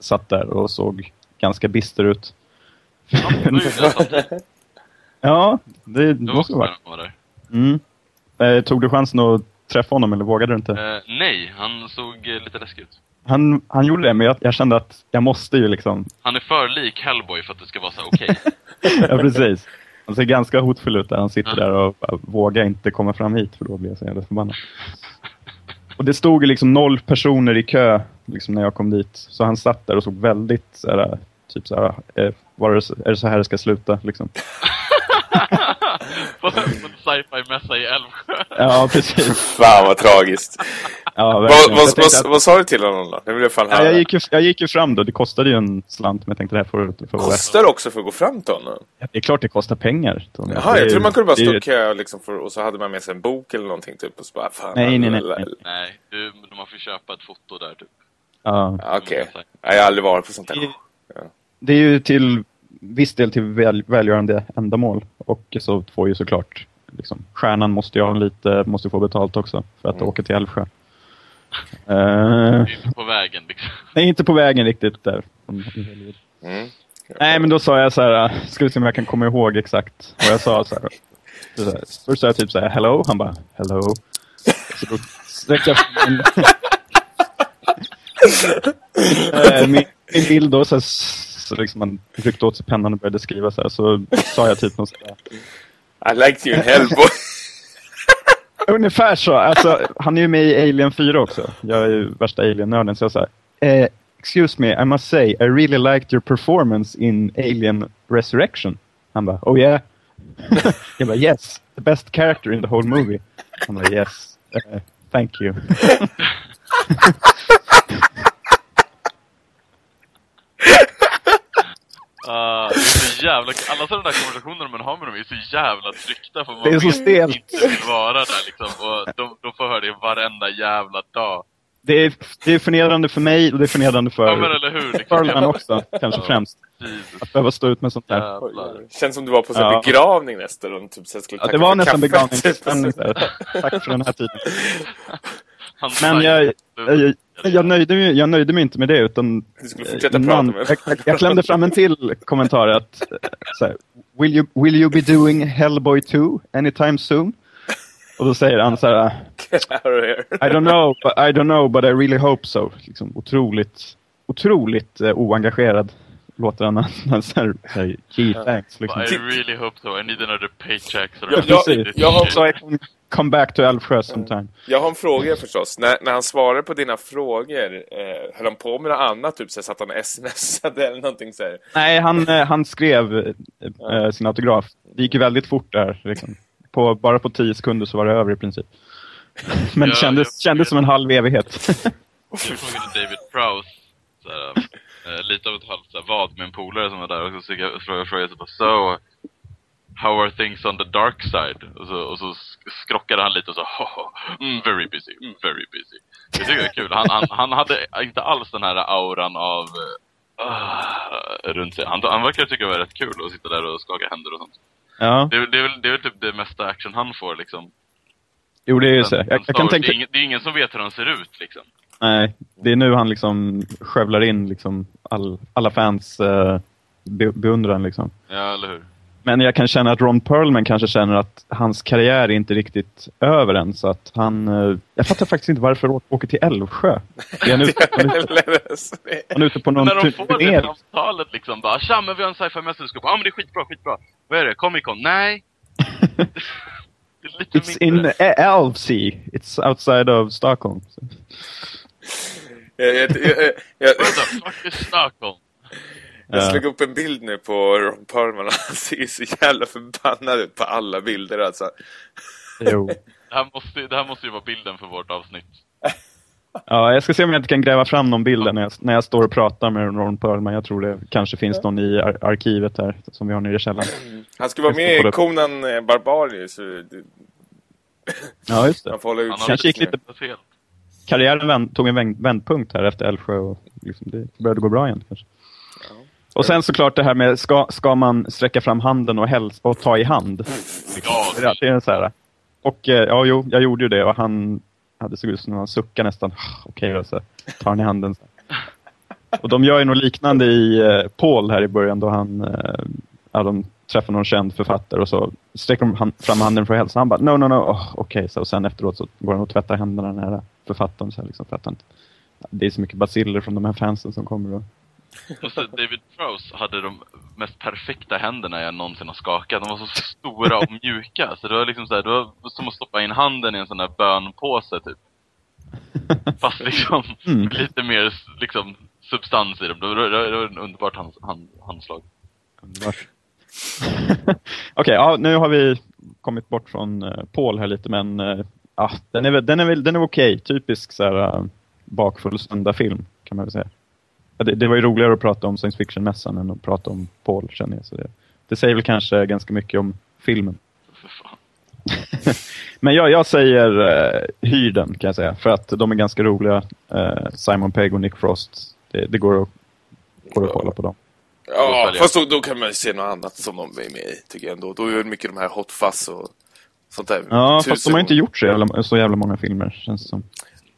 satt där och såg ganska bister ut. ja, det *laughs* måste vara. Mm. Eh, tog du chansen att träffa honom eller vågade du inte? Uh, nej, han såg uh, lite läskig ut. Han, han gjorde det, men jag, jag, kände att jag måste ju liksom... Han är för lik Hellboy för att det ska vara så okej. Okay. *laughs* ja, precis. Han ser ganska hotfull ut där. Han sitter där och vågar inte komma fram hit för då blir jag så jävla förbannad. Och det stod ju liksom noll personer i kö liksom när jag kom dit. Så han satt där och såg väldigt såhär, typ såhär, eh, var det, är det så här det ska sluta liksom? *laughs* på en sci-fi-mässa i Älvsjö. Ja, precis. Fan vad tragiskt. Ja, vad, vad, vad, vad, sa du till honom då? Det vill jag, fan ja, jag, gick ju, jag gick ju fram då. Det kostade ju en slant, men jag tänkte det här får, får Kostar det också för att gå fram till honom? Ja, det är klart det kostar pengar. Jaha, jag tror man kunde bara stå kö liksom för, och så hade man med sig en bok eller någonting typ. Och så bara, fan, nej, nej, nej, nej. Nej, du, man får köpa ett foto där typ. Ja. Okej. Okay. Jag har aldrig varit på sånt där. Ja. Det är ju till viss del till väl, välgörande ändamål. Och så får ju såklart liksom, stjärnan måste ju ha lite, måste få betalt också för att mm. åka till Älvsjö. Uh, inte på vägen liksom. Nej, inte på vägen riktigt där. Mm. Nej, men då sa jag så här, ska vi se om jag kan komma ihåg exakt vad jag sa. Så här. Så här. Först sa jag typ så här, hello. Han bara, hello. Så då sträckte jag min, uh, min, min bild då, så, här, så liksom man ryckte åt sig pennan och började skriva så här. Så sa jag typ något så här. I liked you in Hellboy. Ungefär så. Alltså, han är ju med i Alien 4 också. Jag är ju värsta Alien-nörden. Så jag sa, eh, excuse me, I must say, I really liked your performance in Alien Resurrection. Han bara, oh yeah? *laughs* jag bara, yes, the best character in the whole movie. Han bara, yes, uh, thank you. Uh, *laughs* *laughs* jävla... Alla sådana där konversationer man har med dem är så jävla tryckta för man det är så stelt. inte vill vara där liksom. Och de, de får höra det varenda jävla dag. Det är, det är förnedrande för mig och det är förnedrande för ja, men eller hur? Liksom. också, kanske ja. främst. Jesus. Att behöva stå ut med sånt där. Känns som du var på så ja. begravning nästan. Och typ, så ja, det var nästan där. Tack för den här tiden. Men jag, jag, jag, nöjde mig, jag nöjde mig inte med det utan du skulle fortsätta prata med. Jag, jag klämde fram en till kommentar att så här, will, you, will you be doing Hellboy 2 anytime soon? Och då säger han så här I don't know, but I don't know but I really hope so. Liksom, otroligt otroligt uh, oengagerad låter han han säger gee thanks. Liksom. I really hope so. I need another paycheck. Så jag, jag, jag, har, come back to Älvsjö sometime. Jag har en fråga förstås. När, när han svarar på dina frågor, eh, höll han på med något annat? Typ så satt han smsade eller någonting så här? Nej, han, eh, han skrev eh, sin autograf. Det gick ju väldigt fort där. Liksom. På, bara på tio sekunder så var det över i princip. *laughs* Men det kändes, kändes som en halv evighet. jag frågade David Prowse såhär, äh, lite av ett halvt vad med en polare som var där och så frågade jag så so how are things on the dark side? Och så, och så skrockade han lite och sa mm, very busy, mm, very busy. Det tycker jag är kul. Han, han, han hade inte alls den här auran av uh, runt sig. Han, han verkar tycka det var rätt kul att sitta där och skaka händer och sånt. Ja. Det, det, är väl, det är väl typ det mesta action han får liksom. Jo, det är ju så. Jag, jag kan tänka... det, är ingen, det är ingen som vet hur han ser ut liksom. Nej, det är nu han liksom skövlar in liksom all, alla fans uh, be beundran liksom. Ja, eller hur? Men jag kan känna att Ron Perlman kanske känner att hans karriär är inte riktigt över än. Så att han... Uh, jag fattar faktiskt inte varför han åker till Älvsjö. Är han, ute, han, ute, han är ute på någon turné. När de får det samtalet liksom bara, tja men vi har en sci-fi mästerskap. Ja men det är skitbra, skitbra. Vad är det? Comic Con? Nej. *laughs* It's in Älvsjö. It's outside of Stockholm. jag, the fuck is Stockholm? Jag slog upp en bild nu på Ron Perlman och *laughs* han ser så jävla förbannad ut på alla bilder alltså. Jo. Det här, måste, det här måste ju vara bilden för vårt avsnitt. Ja, jag ska se om jag inte kan gräva fram någon bild när jag, när jag står och pratar med Ron Perlman. Jag tror det kanske finns någon i ar arkivet här som vi har nere i källaren. Han skulle vara med i Conan eh, Barbarius. Ja, just det. Han får hålla ut kanske gick lite fel. Karriären tog en vändpunkt här efter Älvsjö och liksom det började gå bra igen kanske. Och sen såklart det här med, ska, ska man sträcka fram handen och, hälsa, och ta i hand? Ja, det är så här. Och eh, ja, jo, jag gjorde ju det och han hade såg ut som han suckade nästan. Okej, okay, så tar han i handen. Och de gör ju något liknande i eh, Paul här i början då han, eh, ja, de träffar någon känd författare och så sträcker de fram handen för att hälsa. Han bara, no, no, no, oh, okej. Okay. och sen efteråt så går han och tvättar händerna här författaren. Så här, liksom, för att han, det är så mycket basiller från de här fansen som kommer. Och, *laughs* och så David Prowse hade de mest perfekta händerna jag någonsin har skakat. De var så stora och mjuka. Så det var liksom så här, det var som att stoppa in handen i en sån där bönpåse typ. *laughs* Fast liksom mm. lite mer liksom substans i dem. Det var, det var en underbart hand, hand, handslag. Underbart. *laughs* Okej, okay, ja, nu har vi kommit bort från uh, Paul här lite, men uh, ah, den är, den är, den är okej. Okay. Typisk så här, uh, bakfull söndag-film, kan man väl säga. Det, det, var ju roligare att prata om science fiction-mässan än att prata om Paul, känner jag. Så det, det säger väl kanske ganska mycket om filmen. *laughs* Men jag, jag säger uh, hyr den kan jag säga. För att de är ganska roliga. Uh, Simon Pegg och Nick Frost. Det, det går, att, går att kolla på dem. Ja, fast då, då, kan man ju se något annat som de är med i, tycker jag ändå. Då är det mycket de här Hot Fuzz och sånt där. Ja, Tusen fast de har inte gjort så jävla, så jävla många filmer, känns det som.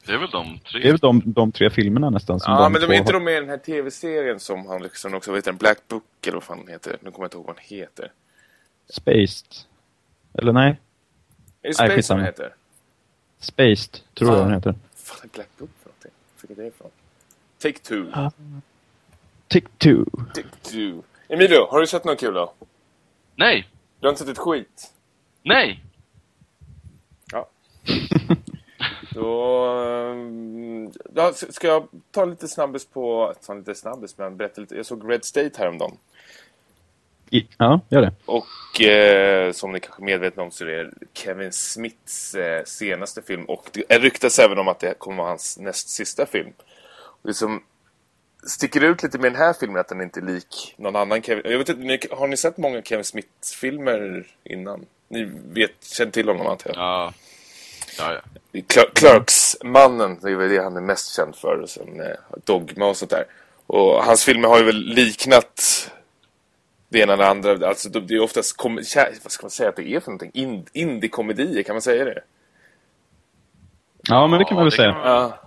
Det är väl de tre? Det är väl de, de tre filmerna nästan. Som ja, de men de är inte de med i den här tv-serien som han liksom också, vet en Black Book eller vad fan den heter. Nu kommer jag inte ihåg vad den heter. Spaced. Eller nej? Är det Spaced den heter? Spaced, tror jag den heter. Vad är Black Book för någonting? Fick det ifrån? Take Two. Uh, take Two. Take Two. Emilio, har du sett något kul då? Nej. Du har inte sett ett skit? Nej. Ja. *laughs* Då, ehm, då ska jag ta lite snabbis på... Ta lite snabbis, men berätta lite. Jag såg Red State häromdagen. Ja, gör det. Och eh, som ni kanske är medvetna om så är det Kevin Smiths eh, senaste film. Och det ryktas även om att det kommer vara hans näst sista film. Och det som sticker ut lite med den här filmen att den inte är lik någon annan Kevin. Jag vet inte, har ni sett många Kevin Smith-filmer innan? Ni vet, känner till honom antar jag? Ja. Ja, ja. Clerks-mannen, det är väl det han är mest känd för. Och sen eh, Dogma och sånt där. Och hans filmer har ju väl liknat det ena eller andra. Alltså det är oftast, vad ska man säga att det är för någonting? Ind Indie-komedier, kan man säga det? Ja, men det kan man väl säga. Ja.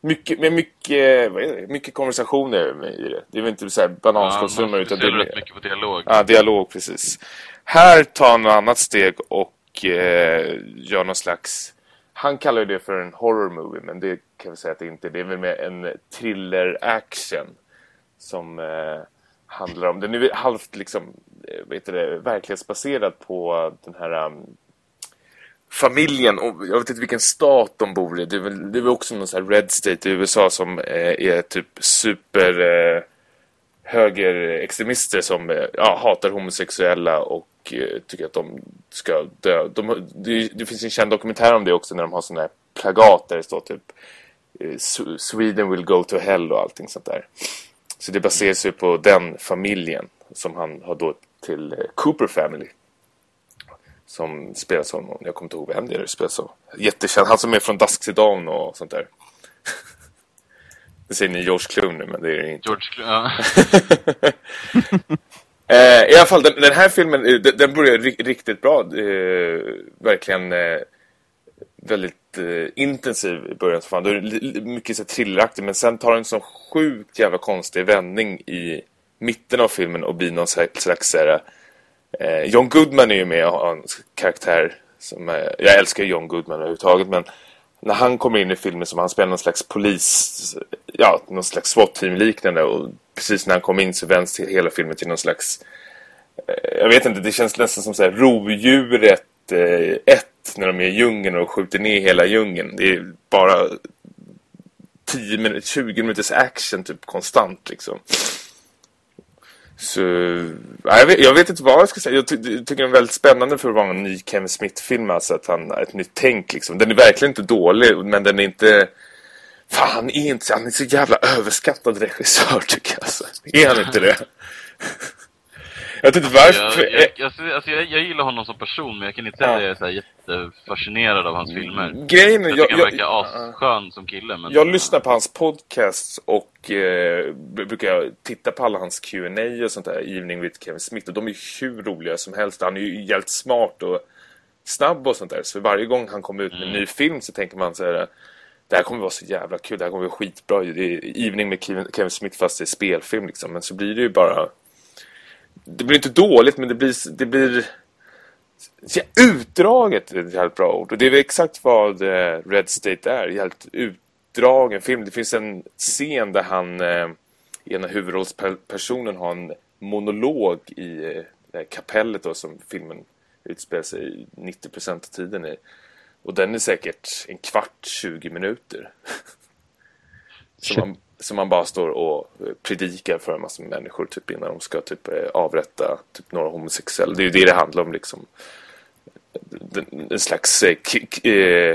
Mycket, med mycket, vad är det? mycket konversationer i det. Det är väl inte så här bananskapsnummer ja, utan det är rätt mycket på dialog. Ja, dialog precis. Här tar han ett annat steg och eh, gör någon slags... Han kallar det för en horror movie, men det kan vi säga att det inte är. Det är väl mer en thriller-action som eh, handlar om... Den är halvt liksom, eh, vet det, verklighetsbaserad på den här um, familjen, och jag vet inte vilken stat de bor i. Det är väl, det är väl också någon sån här red state i USA som eh, är typ super eh, högerextremister som eh, ja, hatar homosexuella och tycker att de ska dö. De, det, det, finns en känd dokumentär om det också när de har sådana här plagat där det står typ eh, Sweden will go to hell och allting sånt där. Så det baserar sig på den familjen som han har då till Cooper Family. Som spelas av någon, jag kommer inte ihåg vem det är det spelas av. Jättekänd, han som är från Dusk till Dawn och sånt där. *laughs* Det säger ni George Clooney, men det är det inte. George Clooney, ja. *laughs* *laughs* Eh, I alla fall, den, den här filmen, eh, den, den börjar riktigt bra. Eh, verkligen eh, väldigt eh, intensiv i början. Fan. Det är mycket så thrilleraktigt, men sen tar den en sån sjukt jävla konstig vändning i mitten av filmen och blir någon slags... slags eh, John Goodman är ju med och har en karaktär som... jag älskar John Goodman överhuvudtaget, men när han kommer in i filmen som han spelar någon slags polis, ja, någon slags SWAT-team liknande och precis när han kommer in så vänds hela filmen till någon slags eh, jag vet inte, det känns nästan som så här rovdjuret eh, ett när de är i djungeln och skjuter ner hela djungeln. Det är bara 10 minuter, 20 minuters action typ konstant liksom. Så jag vet, jag vet, inte vad jag ska säga. Jag, ty jag tycker den är väldigt spännande för att vara en ny Kevin Smith-film. Alltså att han har ett nytt tänk liksom. Den är verkligen inte dålig, men den är inte... Fan, han är, inte, han är så jävla överskattad regissör tycker jag. Alltså. Är han inte det? Jag vet inte varför. Jag, jag, alltså, jag, jag, gillar honom som person, men jag kan inte säga ja. att jag är så jättefascinerad av hans mm. filmer. Grejen, jag, jag, jag verkar asskön som kille. Men... Jag lyssnar på hans podcasts och eh, brukar titta på alla hans Q&A och sånt där. Evening with Kevin Smith. Och de är hur roliga som helst. Han är ju jävligt smart och snabb och sånt där. Så varje gång han kommer ut med en mm. ny film så tänker man så här... Det här kommer vara så jävla kul, det här kommer vara skitbra. Det är Evening med Kevin Smith fast det är spelfilm liksom. Men så blir det ju bara det blir inte dåligt men det blir det blir utdraget är ett helt bra ord. Och det är väl exakt vad eh, Red State är. Helt utdragen film. Det finns en scen där han eh, ena huvudrollspersonen har en monolog i eh, kapellet då, som filmen utspelar sig 90% av tiden i. Och den är säkert en kvart, 20 minuter. *laughs* som man som man bara står och eh, predikar för en massa människor typ innan de ska typ eh, avrätta typ några homosexuella. Det är ju det det handlar om liksom. En slags eh,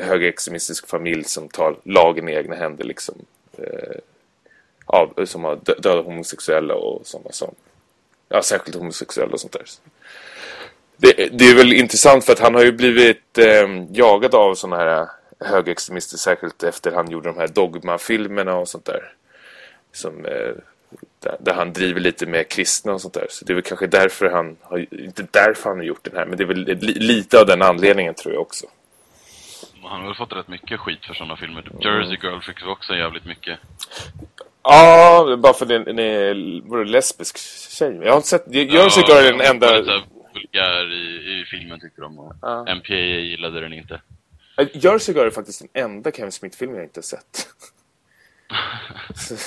högerextremistisk familj som tar lagen i egna händer liksom. Av, som har dödat homosexuella och sådana som ja, särskilt homosexuella och sånt där. Det, det, är väl intressant för att han har ju blivit eh, jagad av sådana här högerextremister särskilt efter han gjorde de här Dogma-filmerna och sånt där som, eh, där, där, han driver lite med kristna och sånt där. Så det är väl kanske därför han har, inte därför han har gjort den här, men det är väl li, lite av den anledningen tror jag också. Han har väl fått rätt mycket skit för sådana filmer. Typ Jersey Girl fick också jävligt mycket. Ja, bara för att den är var det lesbisk tjej. Jag har inte sett Jersey ja, Girl är den enda vulgär i, i filmen tyckte de och ja. MPA gillade den inte. Jersey Girl är faktiskt den enda Kevin Smith-filmen jag inte sett. *laughs*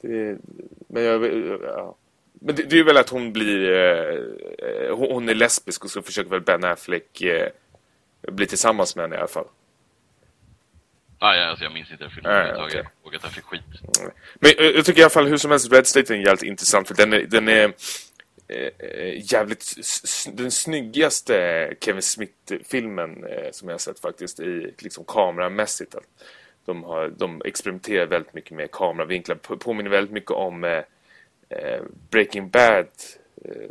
det, men jag, ja. Men det, det, är väl att hon blir eh, hon är lesbisk och så försöker väl Ben Affleck eh, bli tillsammans med henne i alla fall. Ah, ja, alltså jag minns inte filmen ah, okay. och att han fick skit. Men eh, jag tycker i alla fall hur som helst Red State är jävligt intressant för den är, den är eh, Eh, eh, jävligt den snyggaste Kevin Smith-filmen eh, som jag har sett faktiskt i liksom kameramässigt. De, har, de experimenterar väldigt mycket med kameravinklar. Påminner väldigt mycket om eh, eh Breaking Bad eh,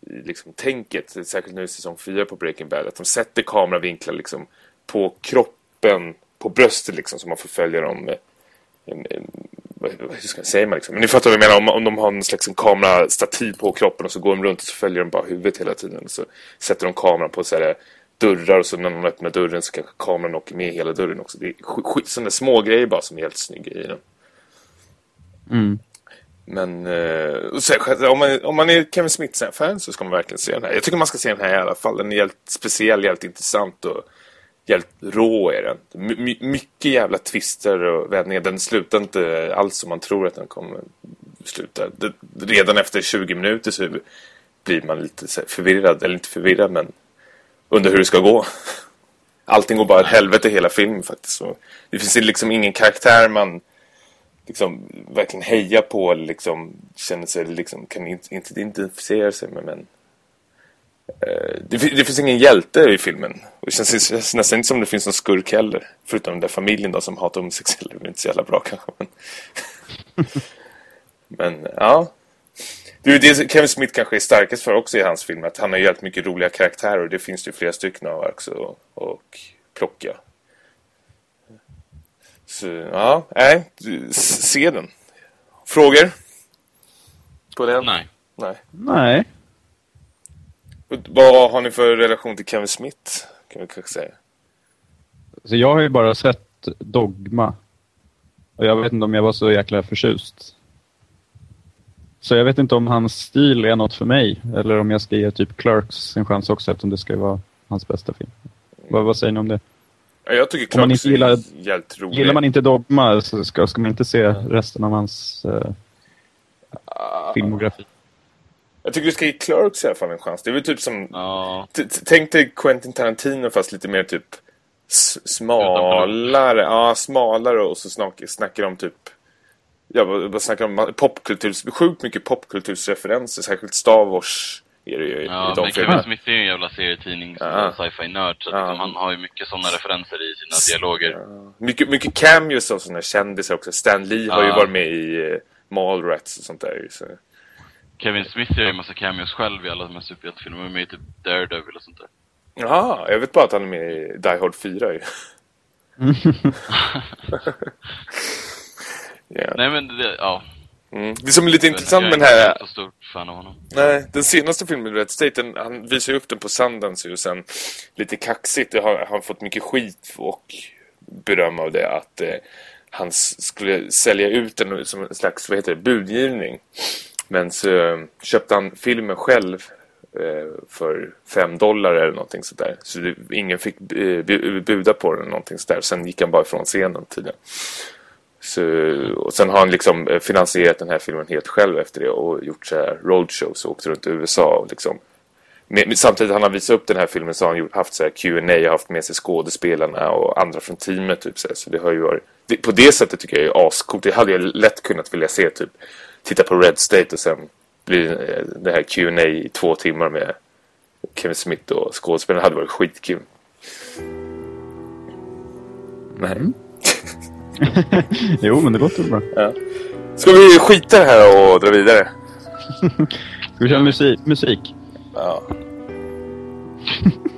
liksom tänket, särskilt nu i säsong 4 på Breaking Bad, att de sätter kameravinklar liksom på kroppen, på bröstet liksom, så man förföljer dem hur ska jag säga man liksom? Men ni fattar vad jag menar, om, om de har en slags en kamerastativ på kroppen och så går de runt och så följer de bara huvudet hela tiden. Så sätter de kameran på så här dörrar och så när man öppnar dörren så kanske kameran åker med hela dörren också. Det är sådana små grejer bara som är helt snygga i den. Mm. Men eh, så, om, man, om man är Kevin Smith-fan så ska man verkligen se den här. Jag tycker man ska se den här i alla fall. Den är helt speciell, helt intressant och Jävligt rå är den. My, mycket jävla twister och vändningar. Den slutar inte alls som man tror att den kommer sluta. Det, redan efter 20 minuter så blir man lite förvirrad, eller inte förvirrad men under hur det ska gå. Allting går bara åt helvete hela filmen faktiskt. Så det finns liksom ingen karaktär man liksom verkligen hejar på liksom känner sig liksom kan inte, inte identifiera sig med men det, det, finns ingen hjälte i filmen. Och det känns nästan inte som det finns någon skurk heller. Förutom den där familjen då som hatar homosexuella. Det är inte så jävla bra kanske. Men, *laughs* men ja. Det är det Kevin Smith kanske är starkast för också i hans film. Att han har jävligt mycket roliga karaktärer. Och det finns ju flera stycken av också. Och, och plocka. Så ja, nej. Se den. Frågor? På den? Nej. Nej. Nej. Vad har ni för relation till Kevin Smith? Kan vi kanske säga. Så jag har ju bara sett Dogma. Och jag vet inte om jag var så jäkla förtjust. Så jag vet inte om hans stil är något för mig. Eller om jag ska ge typ Clerks en chans också eftersom det ska vara hans bästa film. Vad, vad säger ni om det? Ja, jag tycker Clerks inte gillar, är jävligt rolig. Gillar man inte Dogma så ska, ska man inte se resten av hans uh, uh, filmografi. Jag tycker du ska ge Clerks i alla fall en chans. Det är väl typ som... Ja. Tänk dig Quentin Tarantino fast lite mer typ smalare. Ja, smalare och så snack, snackar de typ... Ja, vad snackar om? Popkultur, sjukt mycket popkultursreferenser, särskilt Star Wars är det ju ja, i de men Kevin Smith är ju en jävla serietidnings ja. sci-fi-nörd så ja. liksom, han har ju mycket sådana referenser i sina dialoger. Ja. Mycket, mycket cameos av sådana kändisar också. Stan Lee har ju varit med i uh, Mallrats och sånt där. Så. Kevin Smith gör ju en massa cameos själv i alla de här superhjältefilmerna. Han är med i typ Daredevil och sånt där. Jaha, jag vet bara att han är med i Die Hard 4 ju. *laughs* yeah. Nej men det, ja. Mm. Det som är lite intressant med den här... Jag är inte så stor fan av honom. Nej, den senaste filmen, Red State, den, han visar ju upp den på Sundance och sen lite kaxigt. Har, har fått mycket skit och beröm av det att eh, han skulle sälja ut den som en slags, vad heter det, budgivning. Men så eh, köpte han filmen själv eh, för fem dollar eller någonting sådär. Så det, ingen fick eh, buda på den eller någonting sådär. Sen gick han bara från scenen tydligen. Så, och sen har han liksom finansierat den här filmen helt själv efter det och gjort så här roadshows och åkt runt i USA och liksom med, samtidigt han har visat upp den här filmen så har han gjort, haft så här Q&A haft med sig skådespelarna och andra från teamet typ så, här. så det har ju varit det, på det sättet tycker jag är ascoolt. Det hade jag lätt kunnat vilja se typ titta på Red State och sen blir det här Q&A i två timmar med Kevin Smith och skådespelarna hade varit skitkul. Nej. Mm. *laughs* jo, men det låter bra. Ja. Ska vi skita det här och dra vidare? *laughs* Ska vi köra musik? musik? Ja. *laughs*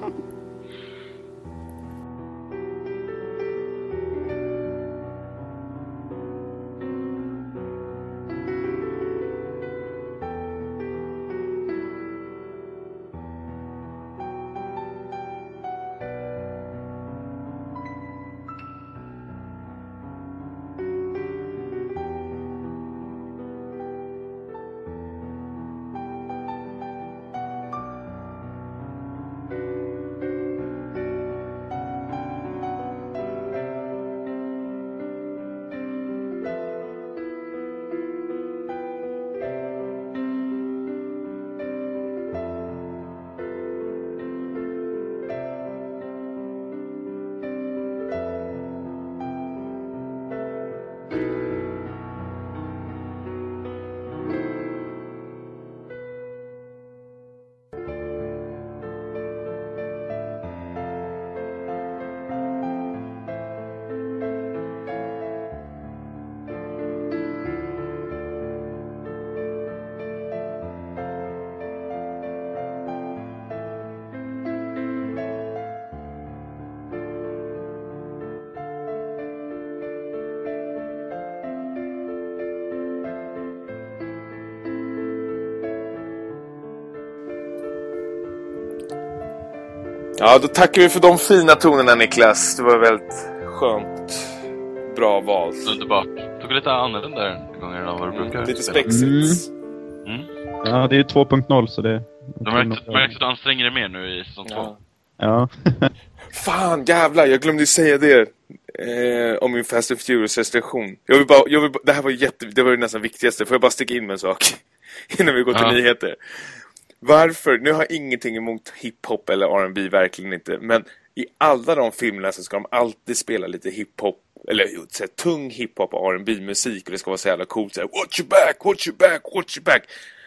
Ja, då tackar vi för de fina tonerna Niklas. Det var väldigt skönt. Bra val. Underbart. Tog lite annorlunda den gången än vad du brukar. Mm, lite spexigt. Mm. Mm. Ja, det är 2.0 så det... Du märks, att du anstränger dig mer nu i säsong 2. Ja. ja. *laughs* Fan, jävlar, jag glömde säga det. Eh, om min Fast and Furious-restriktion. Jag vill bara, jag vill det här var jätte, det var det nästan viktigaste. Får jag bara sticka in med en sak? *laughs* Innan vi går till ja. nyheter. Varför? Nu har jag ingenting emot hiphop eller R&B verkligen inte. Men i alla de filmerna så ska de alltid spela lite hiphop eller så här, tung hiphop och R&B musik och det ska vara så jävla coolt så här, Watch your back, watch your back, watch your back.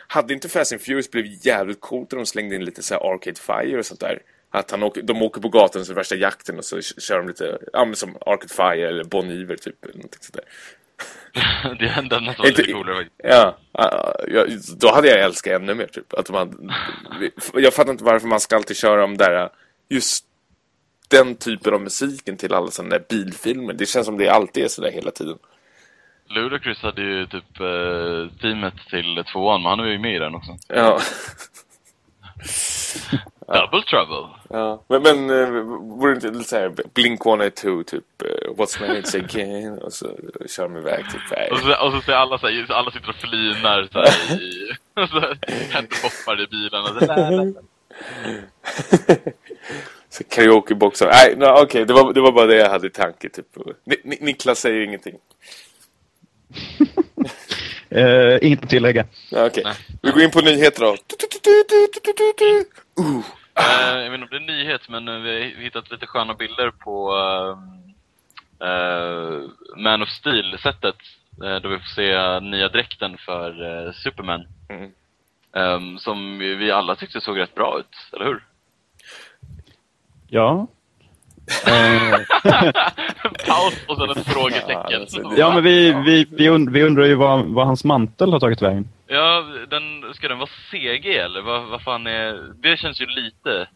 Hade inte Fast and Furious blivit jävligt coolt om de slängde in lite så här Arcade Fire och sånt där? Att han åker, de åker på gatan så värsta jakten och så kör de lite, ja men som Arcade Fire eller Bon Iver typ. Eller någonting sånt där. *laughs* det hände nästan lite coolare faktiskt. Ja, då hade jag älskat ännu mer typ. Att man, jag fattar inte varför man ska alltid köra om där just den typen av musiken till alla sådana där bilfilmer. Det känns som det alltid är sådär hela tiden. Ludacris hade ju typ eh, teamet till tvåan, men han är ju med i den också. Ja. *laughs* Double trouble. Ja, men, men uh, vore det inte lite såhär Blink-182 typ uh, What's my name again? Och så kör de iväg typ. Och så, och så ser alla såhär, alla sitter och flinar såhär i... *laughs* Och så händer hoppar i bilen och så *laughs* Så karaokeboxar. Nej, no, okej, okay. det, var, det var bara det jag hade i tanke. Typ. Ni, Niklas säger ingenting. uh, *laughs* inget att tillägga. Ja, okej. Okay. Vi går in på nyheter då. Uh. Uh, jag vet inte om det är nyhet, men uh, vi har hittat lite sköna bilder på uh, Man of Steel-sättet. då vi får se nya dräkten för Superman. Mm. Um, som vi alla tyckte såg rätt bra ut, eller hur? Ja. *laughs* Paus och sen ett frågetecken. Ja, men vi, vi, vi, und vi undrar ju vad, vad hans mantel har tagit vägen. Ja, den, ska den vara CG eller? Vad, vad fan är... Det känns ju lite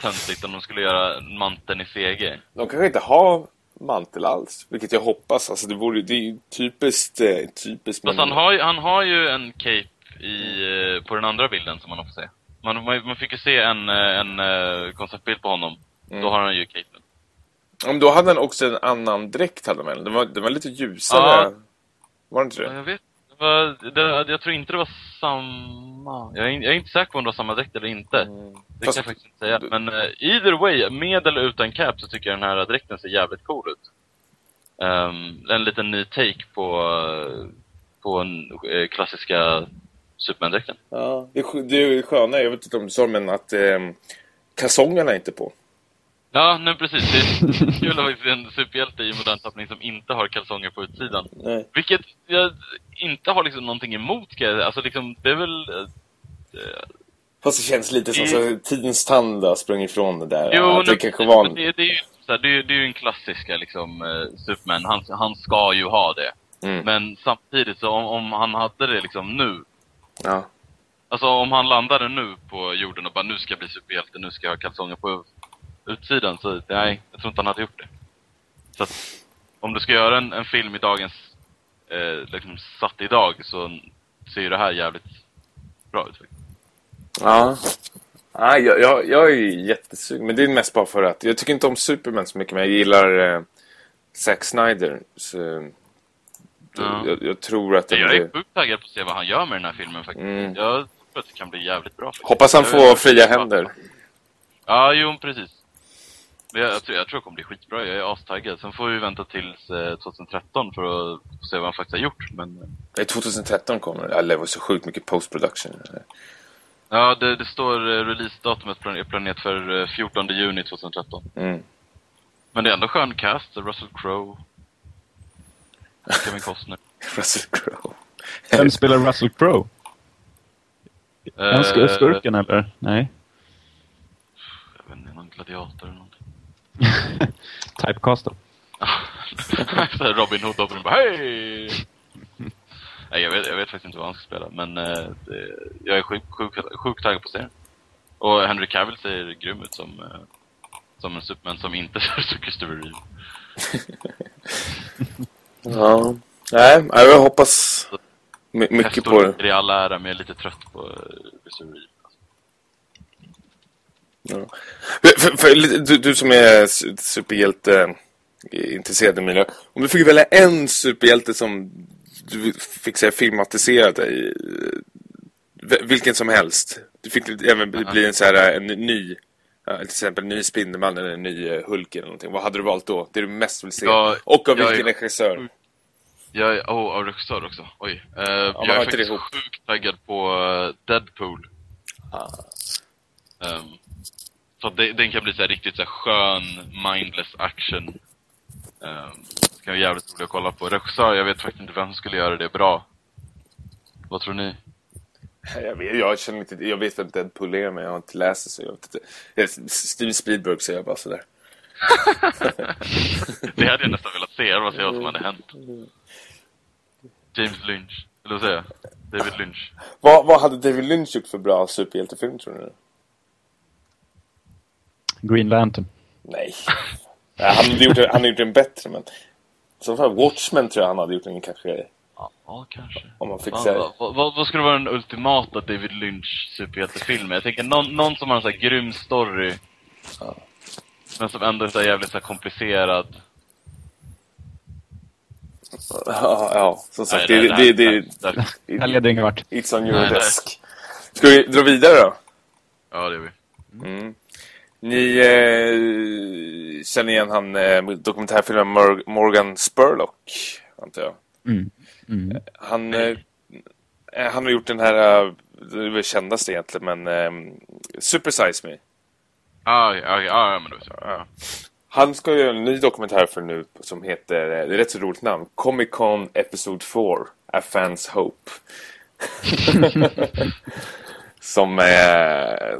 töntigt om de skulle göra manteln i CG. De kanske inte har mantel alls, vilket jag hoppas. Alltså det vore det är ju typiskt, eh, typiskt Fast han har, ju, han har ju en cape i, eh, på den andra bilden som man får se. Man, man, man fick ju se en, eh, en, en konceptbild på honom. Mm. Då har han ju capen. Om då hade han också en annan dräkt hade man. Den var, den var lite ljusare. Ja. Var det inte det? Ja, jag vet var, det, jag tror inte det var samma. Jag är, jag är inte säker på om det var samma dräkt eller inte. Mm. Det Fast, kan jag faktiskt inte säga. Men uh, either way, med eller utan cap så tycker jag den här dräkten ser jävligt cool ut. Um, en liten ny take på, uh, på en uh, klassiska Superman-dräkten. Ja, det är, det är sköna, jag vet inte om du sa men att um, kalsongerna är inte på. Ja, nej precis. Det är kul att ha en superhjälte i modern tappning som inte har kalsonger på utsidan. Nej. Vilket jag inte har liksom någonting emot. Alltså liksom, det är väl... Äh, Fast det känns lite som så tidens tand har sprungit ifrån det där. Jo, det, kanske var en... det, det, är ju så här, det, det är ju en klassiska liksom, uh, Superman. Han, han ska ju ha det. Mm. Men samtidigt så om, om han hade det liksom nu. Ja. Alltså om han landade nu på jorden och bara nu ska jag bli superhjälte, nu ska jag ha kalsonger på utsidan så nej, jag tror inte han hade gjort det. Så att, om du ska göra en, en film i dagens, eh, liksom satt idag så ser ju det här jävligt bra ut. Ja. Ja, jag, jag, jag är jättesugen, men det är mest bara för att jag tycker inte om Superman så mycket, men jag gillar eh, Zack Snyder. Så, ja. jag, jag, tror att det Jag är sjukt taggad på att se vad han gör med den här filmen faktiskt. Mm. Jag tror att det kan bli jävligt bra. Faktiskt. Hoppas han får fria händer. Ja, jo, precis. Jag, jag, tror, jag tror det kommer bli skitbra. Jag är astaggad. Sen får vi vänta tills eh, 2013 för att se vad han faktiskt har gjort. Men... Eh, Nej, 2013 kommer det. Det var så sjukt mycket post-production. Ja, det, det står eh, releasedatumet är planerat för 14 eh, juni 2013. Mm. Men det är ändå skön cast. Russell Crowe. Kevin Costner. *laughs* Russell Crowe. Vem spelar Russell Crowe? Uh, en skurken eller? Nej. Jag vet inte, någon gladiator eller något. *laughs* Typecasta. *laughs* Robin Hood och bara hej! Nej, jag vet, jag vet faktiskt inte vad han ska spela, men eh, det, jag är sjukt sjuk, sjuk taggad på serien. Och Henry Cavill ser grym ut som, eh, som en Superman som inte *laughs* ser ut som Christopher Reeve. ja, nej, jag hoppas mycket på det. i all ära, men jag är lite trött på eh, Christopher Reeve. Ja. För, för, du, du, som är superhjälte intresserad Emilia. Om du fick välja en superhjälte som du fick säga filmatiserad i vilken som helst. Du fick även bli en så här en ny till exempel en ny Spindelman eller en ny eh, Hulk eller någonting. Vad hade du valt då? Det du mest vill se. Ja, och av vilken regissör? Jag är, oh, av regissör också. Oj. Uh, ja, jag är faktiskt sjukt taggad på Deadpool Ah. Um, så det, den kan bli så riktigt så skön, mindless action. Um, det kan vara jävligt roligt att kolla på. Regissör, jag vet faktiskt inte vem som skulle göra det bra. Vad tror ni? *laughs* Jag vet, jag känner inte, jag vet vem Deadpool är, men jag har inte läst det så jag vet inte. Steven Spielberg säger jag bara sådär. *laughs* det hade jag nästan velat se, det var se vad som hade hänt. James Lynch, eller vad säger jag? David Lynch. Vad, vad hade David Lynch gjort för bra superhjältefilm tror ni? Green Lantern. Nej. han, hade gjort, han hade gjort en bättre, men... Så fall Watchmen tror jag han hade gjort en kanske... Ja, kanske. Om man fick Fan, säga. Vad, vad, vad skulle vara den ultimata David Lynch superhjältefilmen? Jag tänker någon, någon som har en sån här grym story. Ja. Men som ändå är så jävligt så komplicerad. Ja, ja, som sagt, Nej, det, det- det, det- det, leder ingen vart. It's on Nej, your nej. desk. Ska vi dra vidare då? Ja, det är vi. Mm. Ni eh, känner igen han eh, dokumentärfilmen Mor- Morgan Spurlock, antar jag. Mm. Mm. Han, eh, eh, han har gjort den här, eh, det är väl kändaste egentligen, men eh, Super Size Me. Ah, ja, ja, ja, men då så. Ja. Han ska göra en ny dokumentär för nu som heter, eh, det är ett rätt så roligt namn, Comic Con Episode 4, A Fan's Hope. *laughs* som är...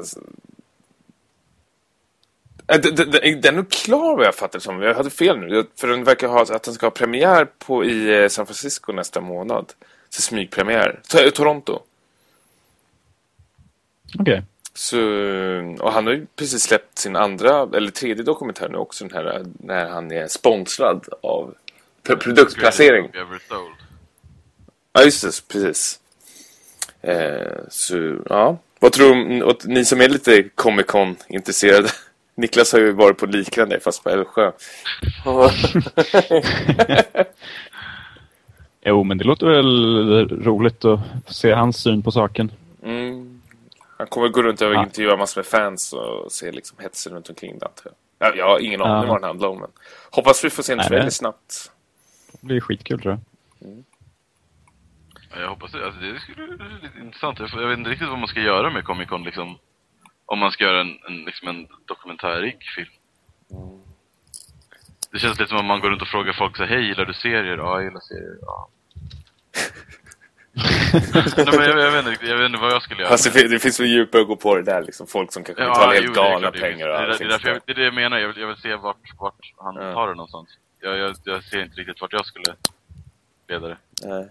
Äh, Den är nog klar vad jag fattar som. Jag hade fel nu. För den verkar ha att den ska ha premiär på, i eh, San Francisco nästa månad. Så smygpremiär. To- Toronto. Okej. Så, och han har ju precis släppt sin andra, eller tredje dokumentär nu också. Den här, när han är sponsrad av produktplacering. Ja, just det. Precis. Eh, så, ja. Vad tror ni som är lite Comic Con-intresserade? Niklas har ju varit på liknande, fast på Älvsjö. *laughs* Jo, men det låter väl roligt att se hans syn på saken. Mm. Han kommer gå runt och Ja. intervjua massor med fans och se liksom hetsen runt omkring det, jag. Ja, Jag har ingen aning Ja. vad den handlar om, men hoppas vi får se en Nej, trailer snabbt. Det blir skitkul tror jag. Ja, jag hoppas det. Alltså, det skulle bli lite intressant. Jag vet inte riktigt vad man ska göra med Comic Con liksom. Om man ska göra en, en, liksom en dokumentärig film. Det känns lite som om man går runt och frågar folk så hej, gillar du serier? Ja, jag gillar serier. Ja. *laughs* Nej, men jag, jag, vet inte, jag vet inte vad jag skulle göra. Fast det, fin- det finns väl djupare att gå på det där, liksom. Folk som kanske betalar jo, helt det är galna det pengar det, det, finns därför jag, det är det jag menar. Jag vill, jag vill se vart, vart han Ja. tar det någonstans. Jag, jag, jag ser inte riktigt vart jag skulle leda det. Nej.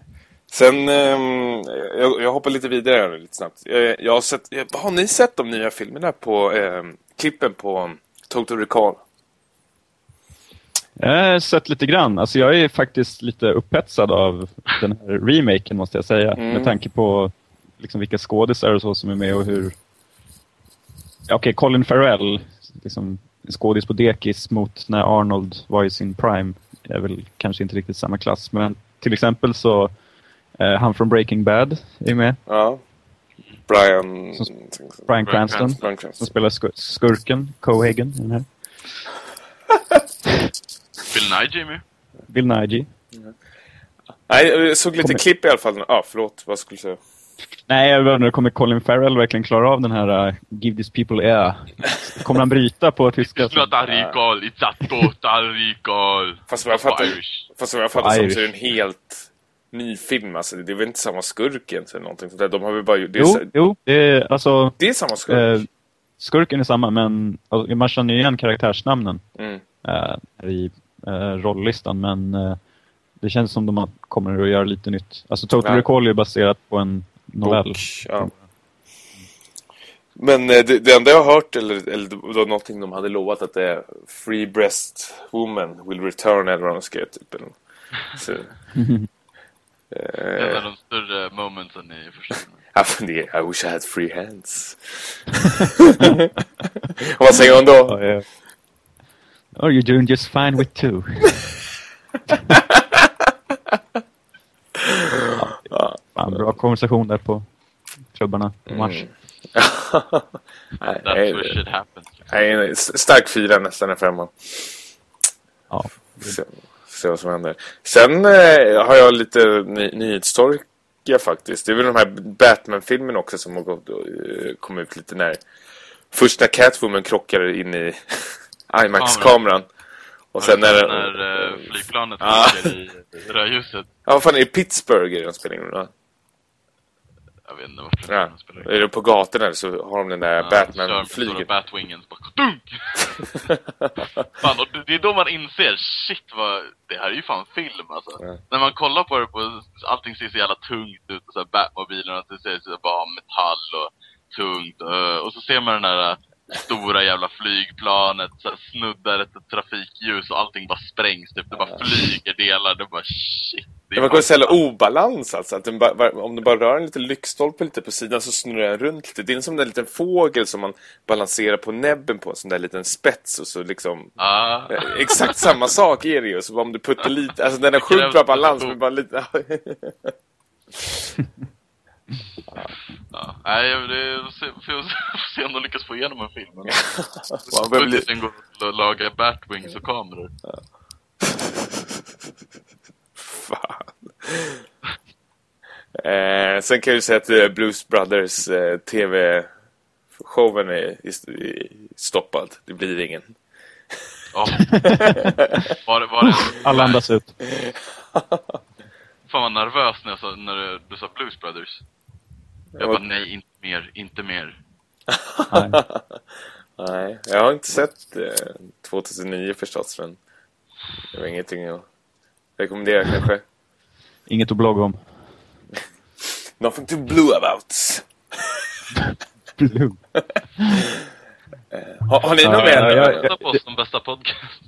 Sen, ehm, jag, jag hoppar lite vidare lite snabbt. Jag, jag har, sett, jag, har ni sett de nya filmerna på ehm, klippen på Total Recall? Jag har sett lite grann. Alltså jag är faktiskt lite upphetsad av den här remaken måste jag säga. Mm. Med tanke på liksom vilka skådisar och så som är med och hur... Ja, Okej, Colin Farrell, liksom, skådis på dekis mot när Arnold var i sin prime, är väl kanske inte riktigt samma klass. Men till exempel så, eh, han från Breaking Bad är med. Ja. Brian... Som- Bryan Cranston, Cranston. Brian som Cranston. spelar skur- skurken, Cohagen. Den här. *laughs* Bill Nighy är med. Bill Nighy. Nej, jag såg lite Kommer- klipp i alla fall. Ja, ah, förlåt. Vad skulle du säga? Nej, jag undrar, kommer Colin Farrell verkligen klara av den här uh, Give these people air? Kommer han bryta på tyska? It's not a recall, it's a total recall. Fast vad jag fattar, fast vad jag fattar som så är det en helt ny film. Alltså, det är väl inte samma skurk eller någonting. De har väl bara. Det är, Jo, så- jo, det är alltså... det är samma skurk. Eh, skurken är samma, men alltså, man känner igen karaktärsnamnen Mm. eh, i eh, rolllistan, men eh, det känns som de kommer att göra lite nytt. Alltså Total Ja. Recall är baserat på en novell. Och, ja. Men eh, det, det enda jag har hört, eller, eller det var någonting de hade lovat att det är Free Breast Woman will return eller vad de skrev typ. Så, *laughs* en eh, av de större momentsen i första filmen. *laughs* I wish I had free hands. *laughs* Vad säger hon då? Ja, ja. Oh, you're doing just fine with two. *laughs* Ja. Fan, bra konversation där på klubbarna på Mars. Mm. That's where shit happens. stark fyra nästan en femma. Ja. Se, se vad som händer. Sen eh, har jag lite ny, nyhetsstory tråkiga faktiskt. Det är väl de här Batman-filmerna också som har gått, uh, kom ut lite när... Först när Catwoman krockar in i *laughs* IMAX-kameran. Och sen när... När uh, flygplanet ah. i rödljuset. Ja, vad fan är det Pittsburgh i de spelningarna? Jag vet inte vart ja. spelar Är det på gatorna så har de den där ja, Batman-flyget. Batwingen så bara dunk! *laughs* fan, och det är då man inser, shit vad, det här är ju fan film alltså. Ja. När man kollar på det, på, allting ser så jävla tungt ut, och så här Batmobilerna, det ser så bara metall och tungt. Och, och så ser man den där stora jävla flygplanet så här, snuddar ett trafikljus och allting bara sprängs typ. Det bara flyger delar. Det bara shit. Det man kan ställa obalans alltså. Att bara, om du bara rör en liten lyktstolpe lite på sidan så snurrar den runt lite. Det är som en liten fågel som man balanserar på näbben på en sån där liten spets och så liksom... Ah. Exakt samma sak är det ju. Så om du puttar lite... Alltså den har sjukt bra balans men bara lite... *laughs* Ja. Nej, det får se om de lyckas få igenom en film. Budgeten går att laga Batwings och kameror. Ja. *laughs* Fan. Eh, sen kan jag ju säga att uh, Blues Brothers uh, TV-showen är, är, stoppad. Det blir ingen. Ja. *laughs* Var, var det... Alla andas ut. Fan vad nervös när, jag sa, när du, du sa Blues Brothers. Jag bara, nej, inte mer, inte mer. nej. *laughs* nej, jag har inte sett eh, 2009 förstås, men det var ingenting att rekommendera kanske. Inget att blogga om. *laughs* Nothing to blue about. *laughs* blue. Eh, har, har ni något mer? Jag väntar på oss som bästa podcast.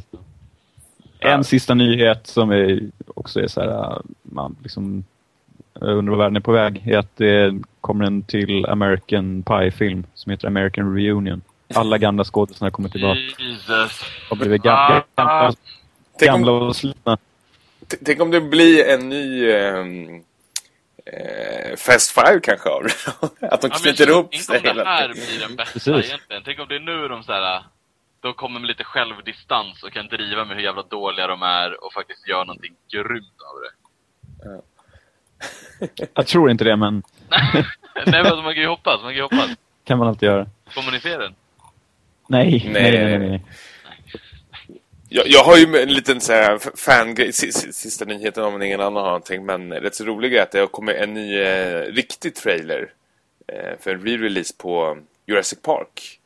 *laughs* en sista nyhet som är, också är så här, man liksom undrar vad världen är på väg, är att det kommer en till American Pie-film som heter American Reunion. Alla gamla skådespelare kommer tillbaka. Jesus. Och blivit gamla, gamla, gamla och slitna. Tänk om det blir en ny um, uh, Fast Five kanske av *laughs* Att de knyter ja, ihop sig Tänk om det här blir den bästa Precis. egentligen. Tänk om det är nu de så här, de kommer med lite självdistans och kan driva med hur jävla dåliga de är och faktiskt göra någonting grymt av det. Ja. Jag tror inte det, men... *laughs* nej, men man kan ju hoppas, man kan ju hoppas. kan man alltid göra. Kommer ni se den? Nej, nej, nej, nej. nej. Jag, jag har ju en liten så här fangrej, sista nyheten om ingen annan har någonting, men rätt så rolig är att det har kommit en ny eh, riktig trailer eh, för en re-release på Jurassic Park.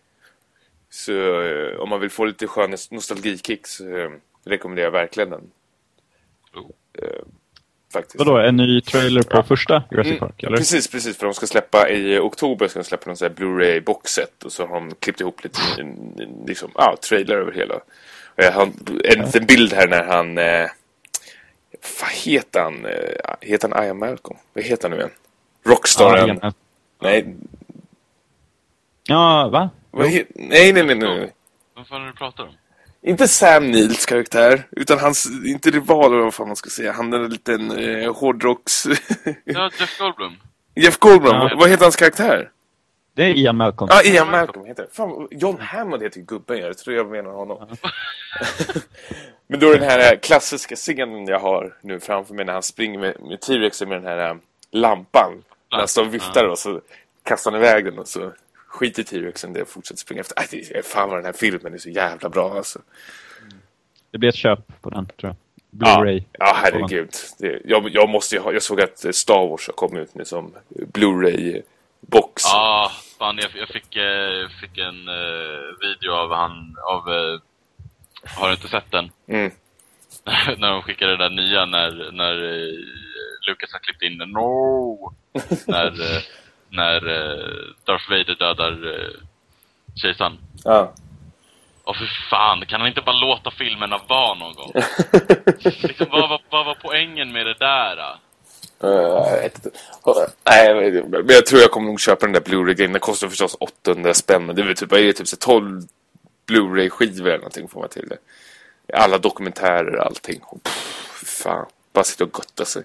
Så eh, om man vill få lite skön nostalgikick så eh, rekommenderar jag verkligen den. Oh. Faktiskt. Vadå, en ny trailer på ja. första Jurassic mm, Park, eller? Precis, precis. För de ska släppa i oktober ska de släppa någon sån här Blu-ray-boxset. Och så har de klippt ihop lite liksom, ja, trailer över hela. Och jag har en liten bild här när han... Eh, vad heter han? Eh, heter han Ian Malcolm? Vad heter han nu igen? Rockstaren. Ja, nej. Ja, va? nej, nej, nej, nej. Vad fan är det du pratar om? Inte Sam Neils karaktär, utan hans, inte rival eller vad fan man ska säga. Han är en liten eh, hårdrocks... ja, Jeff Goldblum. Jeff Goldblum, ja. vad heter hans karaktär? Det är Ian Malcolm. Ja, ah, Ian Malcolm heter det. Fan, John Hammond heter ju gubben, jag tror jag menar honom. *laughs* Men då den här klassiska scenen jag har nu framför mig när han springer med, med T-Rexen med den här äh, lampan. När han står och viftar och så kastar han iväg den och så skit i T-Rexen det fortsätter springa efter. Äh, fan vad den här filmen är så jävla bra alltså. Det blir ett köp på den tror jag. Blu-ray. Ja, ja, herregud. Det, jag, jag, måste ha, jag såg att Star Wars har kommit ut nu som Blu-ray-box. Ja, fan jag, jag fick, eh, fick en uh, video av han, av, uh, har du inte sett den? Mm. *laughs* när de skickade den där nya när, när uh, Lucas har klippt in den. No! *laughs* när när eh, Darth Vader dödar eh, kejsaren. Ja. Åh för fan, kan han inte bara låta filmerna vara någon gång? *laughs* liksom, vad, vad, vad var poängen med det där? Då? Uh, nej, men jag tror jag kommer nog köpa den där Blu-ray-grejen. Den kostar förstås 800 spänn. Men det är typ, är typ 12 Blu-ray-skivor eller någonting får man till det. Alla dokumentärer och allting. Pff, fan, bara sitta och gotta sig.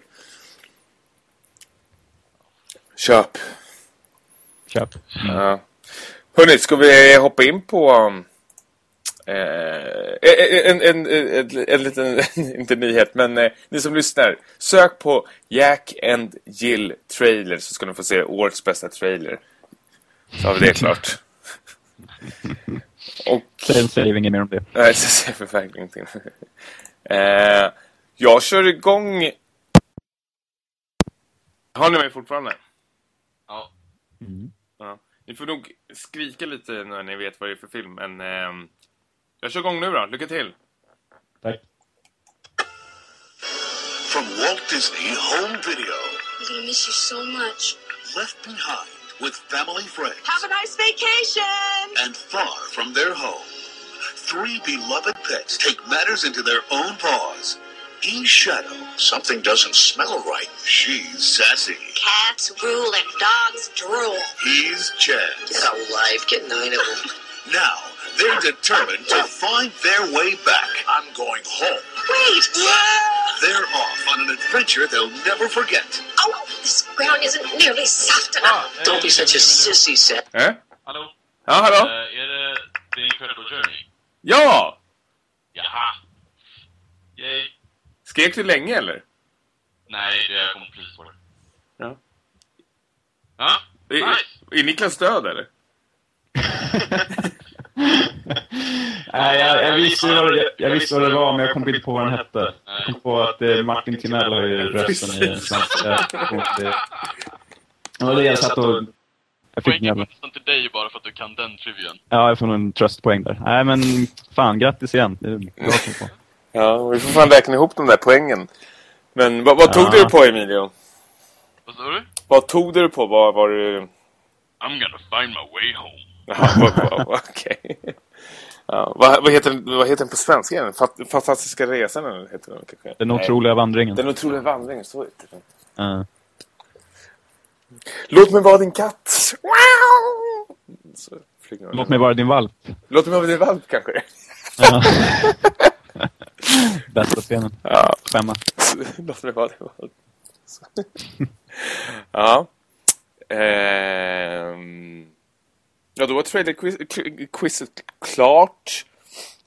Köp. Köp. Mm. Ja. Hörrni, ska vi hoppa in på um, Eh, en, en, en, en, liten, *laughs* inte nyhet, men eh, ni som lyssnar, sök på Jack and Jill trailer så ska ni få se årets bästa trailer. Så har vi det *laughs* klart. *laughs* Och... Sen säger vi inget mer om det. Nej, så säger vi verkligen ingenting. eh, jag kör igång... Har ni mig fortfarande? Ja. Mm. Ja. Ni får nog skrika lite när ni vet vad det är för film, men... Eh, jag kör igång nu då. Lycka till. Tack. From Walt Disney Home Video. I'm gonna miss you so much. Left behind with family friends. Have a nice vacation! And far from their home. Three beloved pets take matters into their own paws. He's Shadow. Something doesn't smell right. She's Sassy. Cats rule and dogs drool. He's Chad. Get a life, get nine of them. now, they're determined to find their way back. I'm going home. Wait! They're off on an adventure they'll never forget. Oh, this ground isn't nearly soft enough. Ah, Don't be such a sissy, Seth. Eh? Hallå? Ja, hallå? Uh, är det The Incredible Journey? Ja! Jaha! Yay! Skrek du länge, eller? Nej, jag kommer precis på det. Ja. Ja, Är, nice! är Niklas död, eller? *laughs* Nej, jag, jag, visste vad det, jag visste vad det var, men jag kom inte på vad den hette. Jag kom på att eh, Martin Timell har ju rösten i den svenska. Det var det jag satt och... Jag fick Poängen nästan till dig bara för att du kan den trivian. Ja, jag får nog en tröstpoäng där. Nej, men fan, grattis igen. Det är bra på. Ja, vi får fan räkna ihop de där poängen. Men vad, vad tog Ja. du på, Emilio? Vad sa du? Vad tog du på? Vad var du... I'm gonna find my way home. *laughs* Okej. Ja, vad, vad, heter, den- vad heter den på svenska? Fat, fantastiska resan eller heter den kanske? Den Nej. otroliga vandringen. Den otroliga vandringen, så heter den. Ja. Låt mig vara din katt! Wow! Den. Låt mig vara din valp. Låt mig vara din valp kanske. Ja. *laughs* Bästa scenen. Ja. Femma. *laughs* Låt mig vara. Så. *laughs* ja. Ehm. Ja, då var trailer-quizet klart.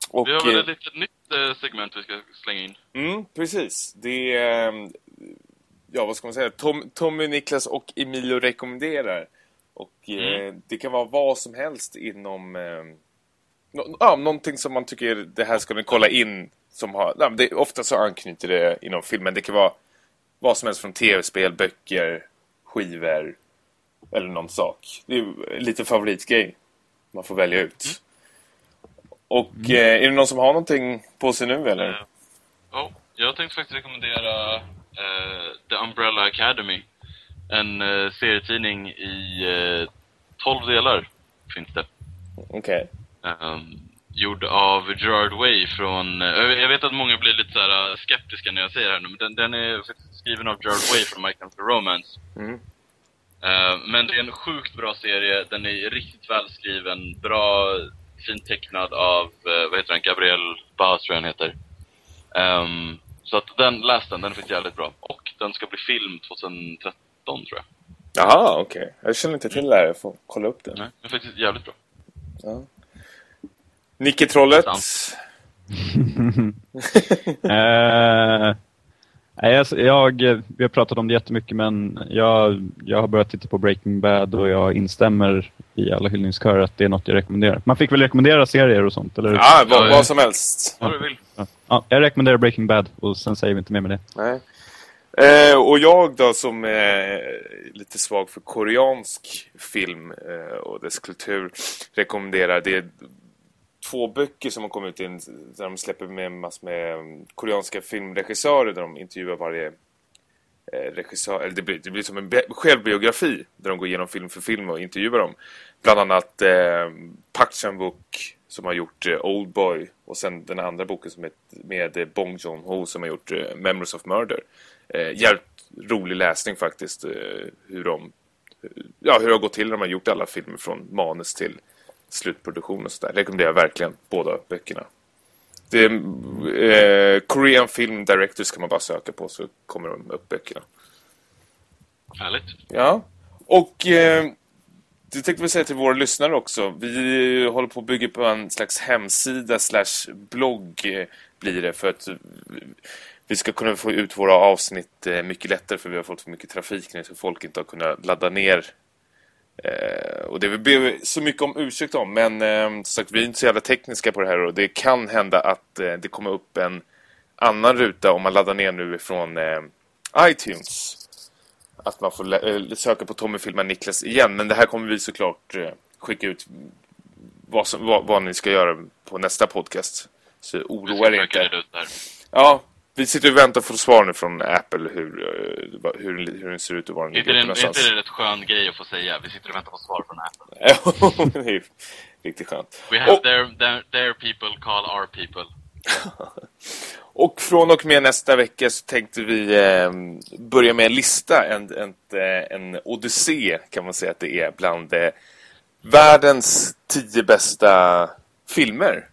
Och, Vi har väl eh, ett litet nytt eh, segment vi ska slänga in. Mm, precis. Det är... ehm, Ja, vad ska man säga? Tom, Tommy, Niklas och Emilio rekommenderar. Och eh, det kan vara vad som helst inom... Eh, no, ja, någonting som man tycker det här ska ni kolla in. Som har, ja, det, ofta så anknyter det inom filmen. Det kan vara vad som helst från tv-spel, böcker, skivor eller någon sak. Det är lite favoritgrej man får välja ut. Och eh, är det någon som har någonting på sig nu eller? Ja, jag tänkte faktiskt rekommendera eh, The Umbrella Academy. En eh, serietidning i eh, 12 delar finns det. Okej. Ehm, gjord av Gerard Way från... eh, jag vet att många blir lite så eh, skeptiska när jag säger det här nu, men den, den är skriven av Gerard Way från My Chemical Romance. Mm. Ehm, men det är en sjukt bra serie, den är riktigt välskriven, bra, fint tecknad av, eh, vad heter den, Gabriel Baz tror jag han heter. Ehm, så att den, läs den, den är faktiskt jävligt bra. Och den ska bli film 2013 tror jag. Jaha, okej. Jag känner inte till det här. Jag får kolla upp det. Nej, den är faktiskt jävligt bra. Ja. Nicke Trollet. Sant. *laughs* Eh, nej, alltså, jag, vi har pratat om det jättemycket men jag, jag har börjat titta på Breaking Bad och jag instämmer i alla hyllningskörer att det är något jag rekommenderar. Man fick väl rekommendera serier och sånt, eller? Ja, vad, Ja, vad som helst. Vad du vill. Ja. Ja, jag rekommenderar Breaking Bad och sen säger vi inte mer med det. Nej. Eh, och jag då som är lite svag för koreansk film eh, och dess kultur rekommenderar det två böcker som har kommit in där de släpper med massor med mm, koreanska filmregissörer där de intervjuar varje eh, regissör, eller det blir, det blir som en självbiografi där de går igenom film för film och intervjuar dem. Bland annat eh, Park Chan-wook som har gjort eh, Oldboy och sen den andra boken som är med eh, Bong Joon-ho som har gjort eh, Memories of Murder. Eh, jävligt rolig läsning faktiskt eh, hur de eh, ja, hur det har gått till när de har gjort alla filmer från manus till slutproduktion och sådär. Rekommenderar verkligen båda böckerna. Det är, eh, Korean Film Directors kan man bara söka på så kommer de upp böckerna. Härligt. Ja. Och eh, det tänkte vi säga till våra lyssnare också. Vi håller på att bygga på en slags hemsida slash blogg eh, blir det för att vi ska kunna få ut våra avsnitt eh, mycket lättare för vi har fått för mycket trafik nu så folk inte har kunnat ladda ner. Eh, och det vi så mycket om ursäkt om men eh, sagt, vi är inte så jävla tekniska på det här och det kan hända att eh, det kommer upp en annan ruta om man laddar ner nu från eh, iTunes. Att man får eh, söka på Tommy filmar Niklas igen men det här kommer vi såklart skicka ut vad, som, vad, vad ni ska göra på nästa podcast. Så oroa er inte. Ja, vi sitter och väntar på svar nu från Apple hur, eh, hur, hur den ser ut och var den ligger Är inte det en rätt skön grej att få säga? Vi sitter och väntar på svar från Apple. *laughs* Ja, det är riktigt skönt. We have och, their, their, their people call our people. *laughs* och från och med nästa vecka så tänkte vi eh, börja med en lista. En, en, eh, en odyssé kan man säga att det är bland eh, världens tio bästa filmer.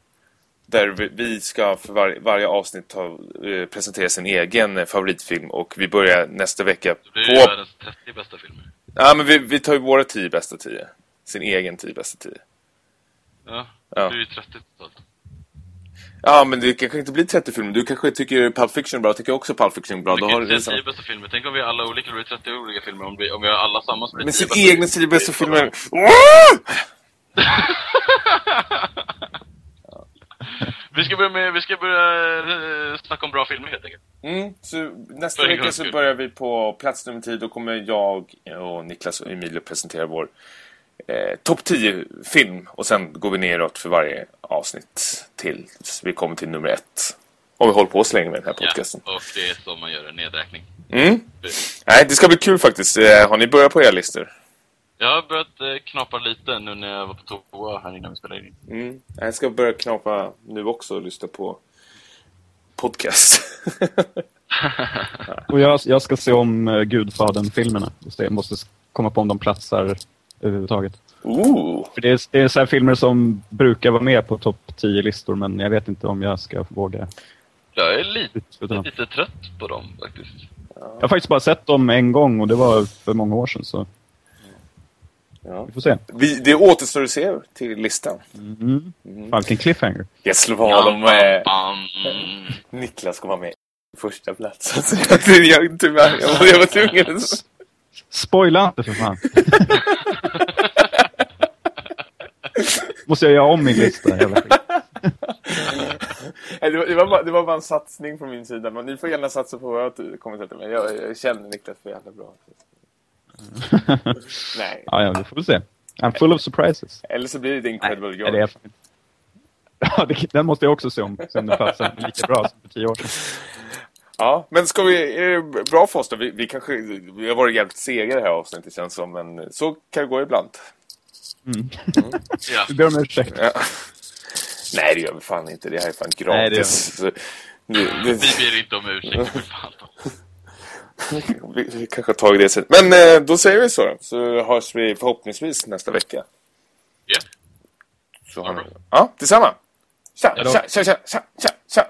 Där vi ska för var, varje avsnitt ta, eh, presentera sin egen favoritfilm. Och vi börjar nästa vecka på... Det blir världens 30 bästa filmer. Ja, men vi, vi tar ju våra 10 bästa 10. Sin egen 10 bästa 10. Ja, ja. det blir ju 30 totalt. Ja, men det kanske inte blir 30 filmer. Du kanske tycker Pulp Fiction är bra. Jag tycker också Pulp Fiction är bra. Då har du 10 bästa filmer. Tänk om vi alla olika, det blir 30 olika filmer. Om vi, om vi har alla samma Men sin egna 10 bästa filmer. *laughs* Vi ska börja, med, vi ska börja eh, snacka om bra filmer helt enkelt. Mm, så nästa vecka så börjar vi på plats nummer 10. Då kommer jag och Niklas och Emilio presentera vår eh, topp 10-film. Och sen går vi neråt för varje avsnitt till vi kommer till nummer ett. Om vi håller på så länge med den här podcasten. Ja, och det är så man gör en nedräkning. Mm. Nej, det ska bli kul faktiskt. Eh, har ni börjat på era listor? Jag har börjat eh, knapa lite nu när jag var på toa här innan vi spelade in. Mm. Jag ska börja knapa nu också och lyssna på podcast. *laughs* och jag, jag ska se om uh, Gudfadern-filmerna. Jag måste komma på om de platsar överhuvudtaget. Ooh. För det är, det är så filmer som brukar vara med på topp 10-listor men jag vet inte om jag ska våga. Jag är lite, lite trött på dem faktiskt. Ja. Jag har faktiskt bara sett dem en gång och det var för många år sedan. Så. Ja. Vi får se. Vi, det återstår att se till listan. Mm. Mm. Falken cliffhanger. Jag skulle vara ja, med. Niklas ska vara med första plats. *laughs* Alltså, jag, tyvärr, jag, var, jag var tvungen. Spoila inte för fan. Måste jag göra om min lista? det, var, det, var bara, det var bara en satsning från min sida. Men ni får gärna satsa på vad jag kommer till. Men jag, jag känner Niklas för jävla bra. *laughs* Nej. Ja, ja, vi får väl se. I'm full of surprises. Eller så blir det The Incredible Nej, det är... *laughs* Ja, det, den måste jag också se om. Se om den passar lika bra som för tio år sedan. Ja, men ska vi, är det bra för oss då? Vi, vi kanske, vi har varit jävligt sega det här avsnittet känns som, men så kan det gå ibland. Mm. Mm. ja. *laughs* Vi ber om ursäkt. Ja. Nej, det gör vi fan inte. Det här är fan gratis. Nej, det gör vi. vi ber inte om ursäkt för fan *laughs* vi kanske har tagit det sen. Men eh, då säger vi så. Så hörs vi förhoppningsvis nästa vecka. Ja. Så har ni... Ja, detsamma. Tja, tja, tja, tja, tja, tja.